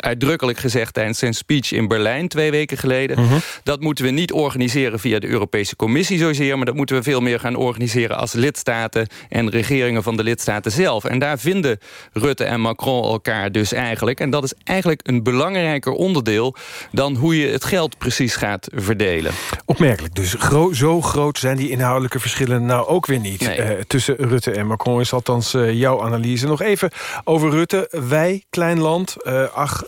uitdrukkelijk gezegd tijdens zijn speech in Berlijn twee weken geleden. Mhm. Dat moeten we niet organiseren via de Europese Commissie zozeer... maar dat moeten we veel meer gaan organiseren als lidstaten... en regeringen van de lidstaten zelf. En daar vinden Rutte en Macron elkaar dus eigenlijk. En dat is eigenlijk een belangrijker onderdeel... dan hoe je het geld precies gaat verdelen. Opmerkelijk. Dus zo groot zijn die inhoudelijke verschillen nou ook weer niet... Nee. Uh, tussen Rutte en Macron is althans uh, jouw analyse. Nog even over Rutte. Wij, klein land, uh, ach,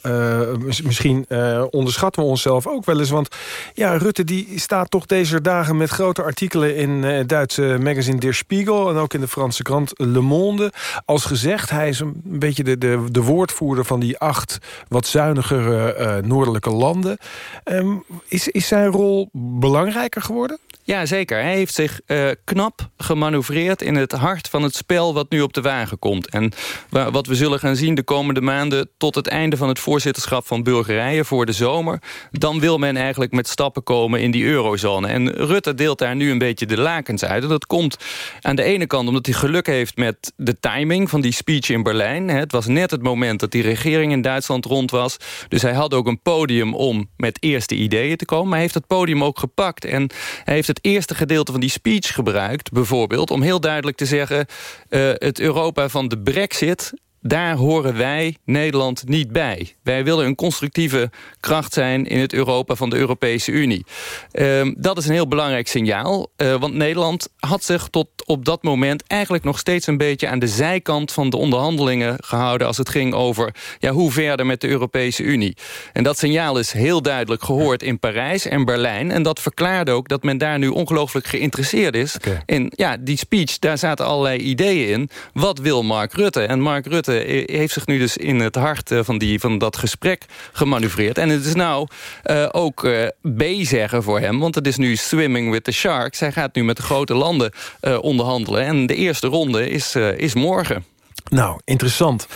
misschien uh, onderschatten we onszelf ook wel eens. Want ja, Rutte die staat toch deze dagen met grote artikelen... in uh, het Duitse magazine Der Spiegel en ook in de Franse krant Le Monde. Als gezegd, hij is een beetje de, de, de woordvoerder van die acht... wat zuinigere noordelijke landen. Um, is, is zijn rol belangrijker geworden? Ja, zeker. Hij heeft zich uh, knap gemanoeuvreerd in het hart van het spel wat nu op de wagen komt. En wat we zullen gaan zien de komende maanden tot het einde van het voorzitterschap van Bulgarije voor de zomer. Dan wil men eigenlijk met stappen komen in die eurozone. En Rutte deelt daar nu een beetje de lakens uit. En dat komt aan de ene kant omdat hij geluk heeft met de timing van die speech in Berlijn. Het was net het moment dat die regering in Duitsland rond was. Dus hij had ook een podium om met eerste ideeën te komen. Maar hij heeft het podium ook gepakt. En hij heeft het eerste gedeelte van die speech gebruikt... bijvoorbeeld om heel duidelijk te zeggen... Uh, het Europa van de brexit daar horen wij, Nederland, niet bij. Wij willen een constructieve kracht zijn in het Europa van de Europese Unie. Uh, dat is een heel belangrijk signaal. Uh, want Nederland had zich tot op dat moment eigenlijk nog steeds een beetje aan de zijkant van de onderhandelingen gehouden als het ging over ja, hoe verder met de Europese Unie. En dat signaal is heel duidelijk gehoord in Parijs en Berlijn. En dat verklaarde ook dat men daar nu ongelooflijk geïnteresseerd is. Okay. In ja, die speech, daar zaten allerlei ideeën in. Wat wil Mark Rutte? En Mark Rutte heeft zich nu dus in het hart eh, van, die, van dat gesprek gemanoeuvreerd. En het is nou uh, ook uh, B-zeggen voor hem, want het is nu swimming with the sharks. Hij gaat nu met de grote landen onderhandelen. En de eerste ronde is, is morgen. Nou, interessant.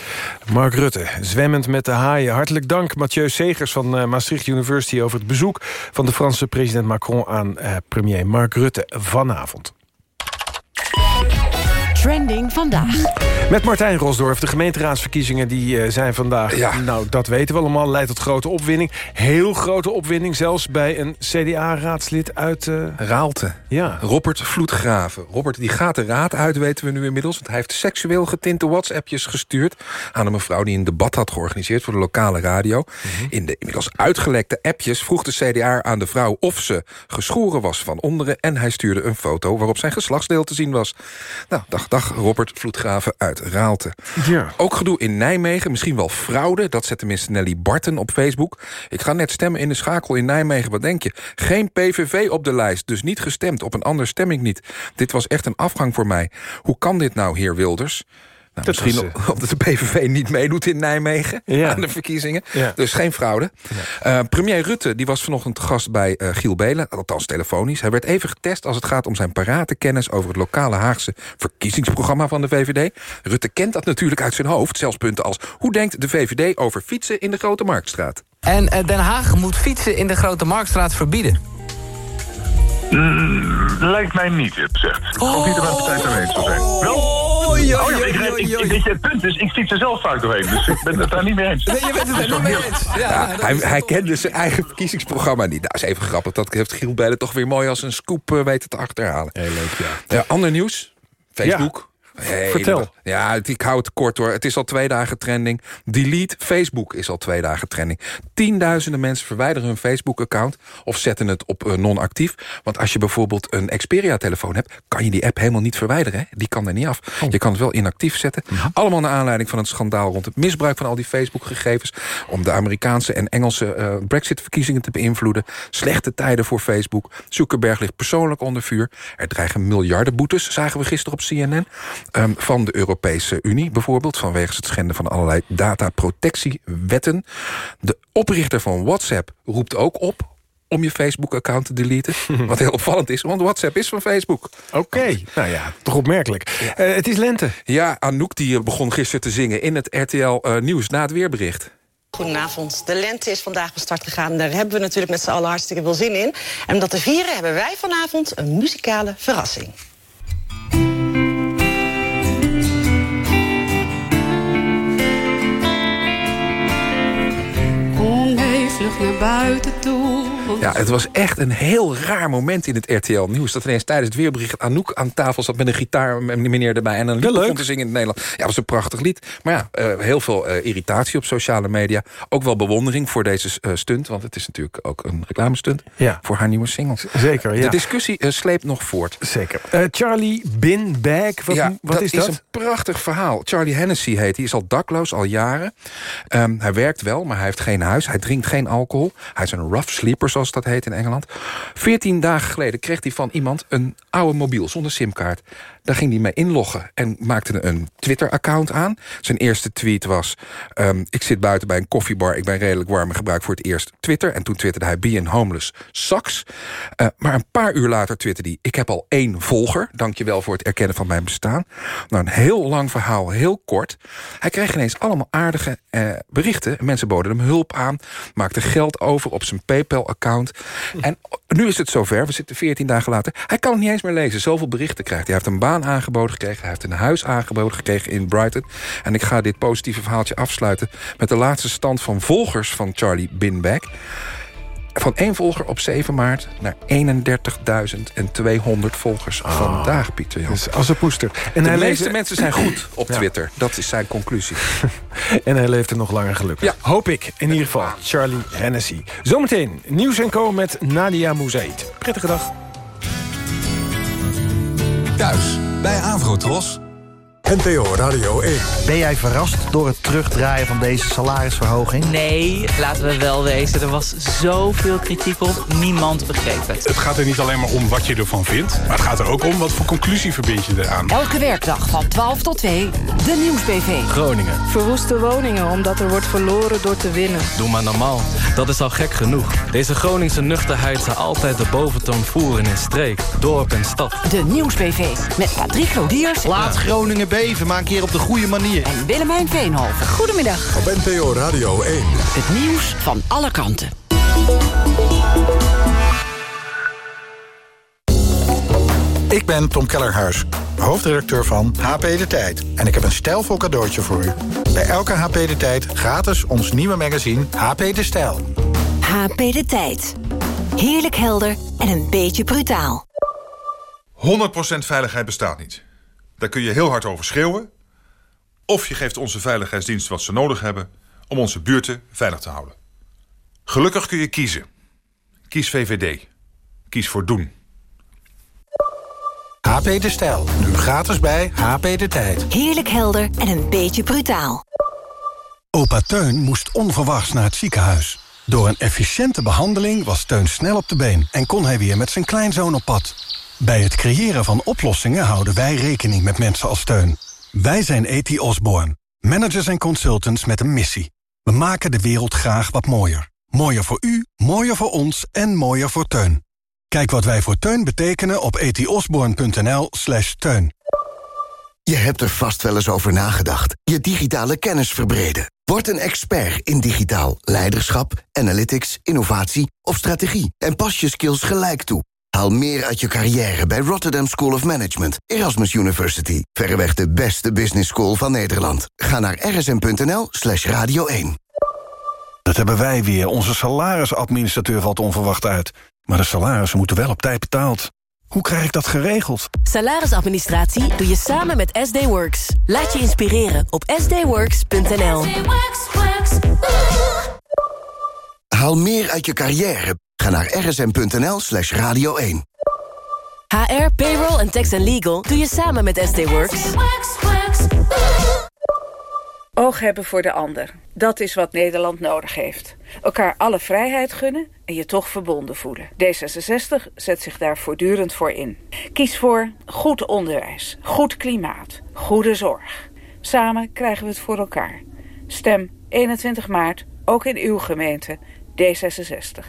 Mark Rutte, zwemmend met de haaien. Hartelijk dank, Mathieu Segers van Maastricht University... over het bezoek van de Franse president Macron aan premier Mark Rutte vanavond. Trending vandaag. Met Martijn Rosdorf. De gemeenteraadsverkiezingen die uh, zijn vandaag. Ja. Nou, dat weten we allemaal. Leidt tot grote opwinning. Heel grote opwinning zelfs bij een CDA-raadslid uit... Uh... Raalte. Ja. Robert Vloedgraven. Robert die gaat de raad uit, weten we nu inmiddels. Want hij heeft seksueel getinte WhatsAppjes gestuurd... aan een mevrouw die een debat had georganiseerd voor de lokale radio. Mhm. In de inmiddels uitgelekte appjes vroeg de CDA aan de vrouw... of ze geschoren was van onderen. En hij stuurde een foto waarop zijn geslachtsdeel te zien was. Nou, dag, dag Robert Vloedgraven uit Raalte. Ja. Ook gedoe in Nijmegen, misschien wel fraude. Dat zet tenminste Nelly Barten op Facebook. Ik ga net stemmen in de schakel in Nijmegen. Wat denk je? Geen PVV op de lijst, dus niet gestemd. Op een ander stem ik niet. Dit was echt een afgang voor mij. Hoe kan dit nou, heer Wilders? Nou, misschien was, <laughs> omdat de PVV niet meedoet in Nijmegen aan de verkiezingen. Dus geen fraude. Uh, premier Rutte die was vanochtend te gast bij uh, Giel Belen, althans telefonisch. Hij werd even getest als het gaat om zijn paratenkennis... over het lokale Haagse verkiezingsprogramma van de VVD. Rutte kent dat natuurlijk uit zijn hoofd. Zelfs punten als, hoe denkt de VVD over fietsen in de Grote Marktstraat? En uh, Den Haag moet fietsen in de Grote Marktstraat verbieden. Mm, lijkt mij niet, je zegt. Ik geloof niet dat mijn partij het eens zijn. Wel? Oh, ik, het punt is, ik fiets er zelf vaak doorheen. Dus ik ben het daar niet mee eens. Nee, je bent het er niet mee eens. Ja, hij, hij kende zijn eigen verkiezingsprogramma niet. Nou, is even grappig. Dat heeft Giel Bellen toch weer mooi als een scoop uh, weten te achterhalen. Heel leuk, ja. ander nieuws. Facebook. Hey, Vertel. Ja, ik hou het kort hoor. Het is al twee dagen trending. Delete Facebook is al twee dagen trending. Tienduizenden mensen verwijderen hun Facebook-account... of zetten het op uh, non-actief. Want als je bijvoorbeeld een Xperia-telefoon hebt... kan je die app helemaal niet verwijderen. Hè? Die kan er niet af. Oh. Je kan het wel inactief zetten. Mhm. Allemaal naar aanleiding van het schandaal... rond het misbruik van al die Facebook-gegevens... om de Amerikaanse en Engelse uh, Brexit-verkiezingen te beïnvloeden. Slechte tijden voor Facebook. Zuckerberg ligt persoonlijk onder vuur. Er dreigen miljarden boetes, zagen we gisteren op CNN. Ehm, van de Europese Unie. Bijvoorbeeld vanwege het schenden van allerlei dataprotectiewetten. De oprichter van WhatsApp roept ook op om je Facebook-account te deleten. <laughs> Wat heel opvallend is, want WhatsApp is van Facebook. Oké, nou ja, toch opmerkelijk. Uh, het is lente. Ja, Anouk die begon gisteren te zingen in het RTL uh, Nieuws na het weerbericht. Goedenavond. De lente is vandaag van start gegaan. Daar hebben we natuurlijk met z'n allen hartstikke veel zin in. En om dat te vieren hebben wij vanavond een muzikale verrassing. Vlug naar buiten toe. Ja, het was echt een heel raar moment in het RTL Nieuws. Dat ineens tijdens het weerbericht Anouk aan tafel zat... met een gitaar meneer erbij en een lied begon te zingen in het Nederlands. Ja, dat was een prachtig lied. Maar ja, uh, heel veel uh, irritatie op sociale media. Ook wel bewondering voor deze uh, stunt. Want het is natuurlijk ook een reclamestunt ja. voor haar nieuwe single. Zeker, ja. De discussie sleept nog voort. Zeker. Charlie Bin Bag, wat, ja, wat dat is dat? is een prachtig verhaal. Charlie Hennessy heet hij, is al dakloos, al jaren. Um, hij werkt wel, maar hij heeft geen huis. Hij drinkt geen alcohol. Hij is een rough sleeper, zoals dat heet in Engeland. Veertien dagen geleden kreeg hij van iemand een oude mobiel zonder simkaart. Daar ging hij mee inloggen en maakte een Twitter-account aan. Zijn eerste tweet was... Um, ik zit buiten bij een koffiebar, ik ben redelijk warm... en gebruik voor het eerst Twitter. En toen twitterde hij... Be homeless sucks. Uh, maar een paar uur later twitterde hij... ik heb al één volger, dankjewel voor het erkennen van mijn bestaan. Nou, een heel lang verhaal, heel kort. Hij kreeg ineens allemaal aardige uh, berichten. Mensen boden hem hulp aan, maakten geld over op zijn PayPal-account. En nu is het zover, we zitten 14 dagen later. Hij kan het niet eens meer lezen, zoveel berichten krijgt hij. Hij heeft een baan aangeboden gekregen. Hij heeft een huis aangeboden gekregen in Brighton. En ik ga dit positieve verhaaltje afsluiten... met de laatste stand van volgers van Charlie Binback. Van één volger op 7 maart naar 31.200 volgers oh. vandaag, Pieter Jan. Dus als een poester. En de hij meeste mensen zijn goed <clears throat> op Twitter. Ja. Dat is zijn conclusie. <laughs> en hij leeft er nog langer gelukkig. Ja. Hoop ik, in ieder geval. Charlie Hennessy. Zometeen Nieuws en Co met Nadia Moussaïd. Prettige dag. Thuis bij Avrotros. NPO Radio 1. Ben jij verrast door het terugdraaien van deze salarisverhoging? Nee, laten we wel wezen. Er was zoveel kritiek op. Niemand begreep het. Het gaat er niet alleen maar om wat je ervan vindt. Maar het gaat er ook om wat voor conclusie verbind je eraan. Elke werkdag van 12 tot 2. De Nieuwsbv. Groningen. Verwoeste woningen omdat er wordt verloren door te winnen. Doe maar normaal. Dat is al gek genoeg. Deze Groningse nuchterheid zal altijd de boventoon voeren in streek, dorp en stad. De Nieuwsbv. Met Patrick Lodiers. Laat. Groningen beven, maar een keer op de goede manier. En Willemijn Veenhoven. Goedemiddag. Op NPO Radio 1. Het nieuws van alle kanten. Ik ben Tom Kellerhuis, hoofdredacteur van HP De Tijd. En ik heb een stijlvol cadeautje voor u. Bij elke HP De Tijd gratis ons nieuwe magazine HP De Stijl. HP De Tijd. Heerlijk helder en een beetje brutaal. 100% veiligheid bestaat niet. Daar kun je heel hard over schreeuwen. Of je geeft onze veiligheidsdiensten wat ze nodig hebben... om onze buurten veilig te houden. Gelukkig kun je kiezen. Kies VVD. Kies voor doen. HP De Stijl. Nu gratis bij HP De Tijd. Heerlijk helder en een beetje brutaal. Opa Teun moest onverwachts naar het ziekenhuis. Door een efficiënte behandeling was Teun snel op de been... en kon hij weer met zijn kleinzoon op pad. Bij het creëren van oplossingen houden wij rekening met mensen als Teun. Wij zijn E.T. Osborne, managers en consultants met een missie. We maken de wereld graag wat mooier. Mooier voor u, mooier voor ons en mooier voor Teun. Kijk wat wij voor Teun betekenen op etiosborn.nl slash teun. Je hebt er vast wel eens over nagedacht. Je digitale kennis verbreden. Word een expert in digitaal leiderschap, analytics, innovatie of strategie. En pas je skills gelijk toe. Haal meer uit je carrière bij Rotterdam School of Management, Erasmus University. Verreweg de beste business school van Nederland. Ga naar rsm.nl slash radio 1. Dat hebben wij weer. Onze salarisadministrateur valt onverwacht uit. Maar de salarissen moeten wel op tijd betaald. Hoe krijg ik dat geregeld? Salarisadministratie doe je samen met SD Works. Laat je inspireren op sdworks.nl. Haal meer uit je carrière. Ga naar rsm.nl slash radio 1. HR, payroll en tax and legal doe je samen met SD Works. Oog hebben voor de ander. Dat is wat Nederland nodig heeft. Elkaar alle vrijheid gunnen en je toch verbonden voelen. D66 zet zich daar voortdurend voor in. Kies voor goed onderwijs, goed klimaat, goede zorg. Samen krijgen we het voor elkaar. Stem 21 maart, ook in uw gemeente, D66.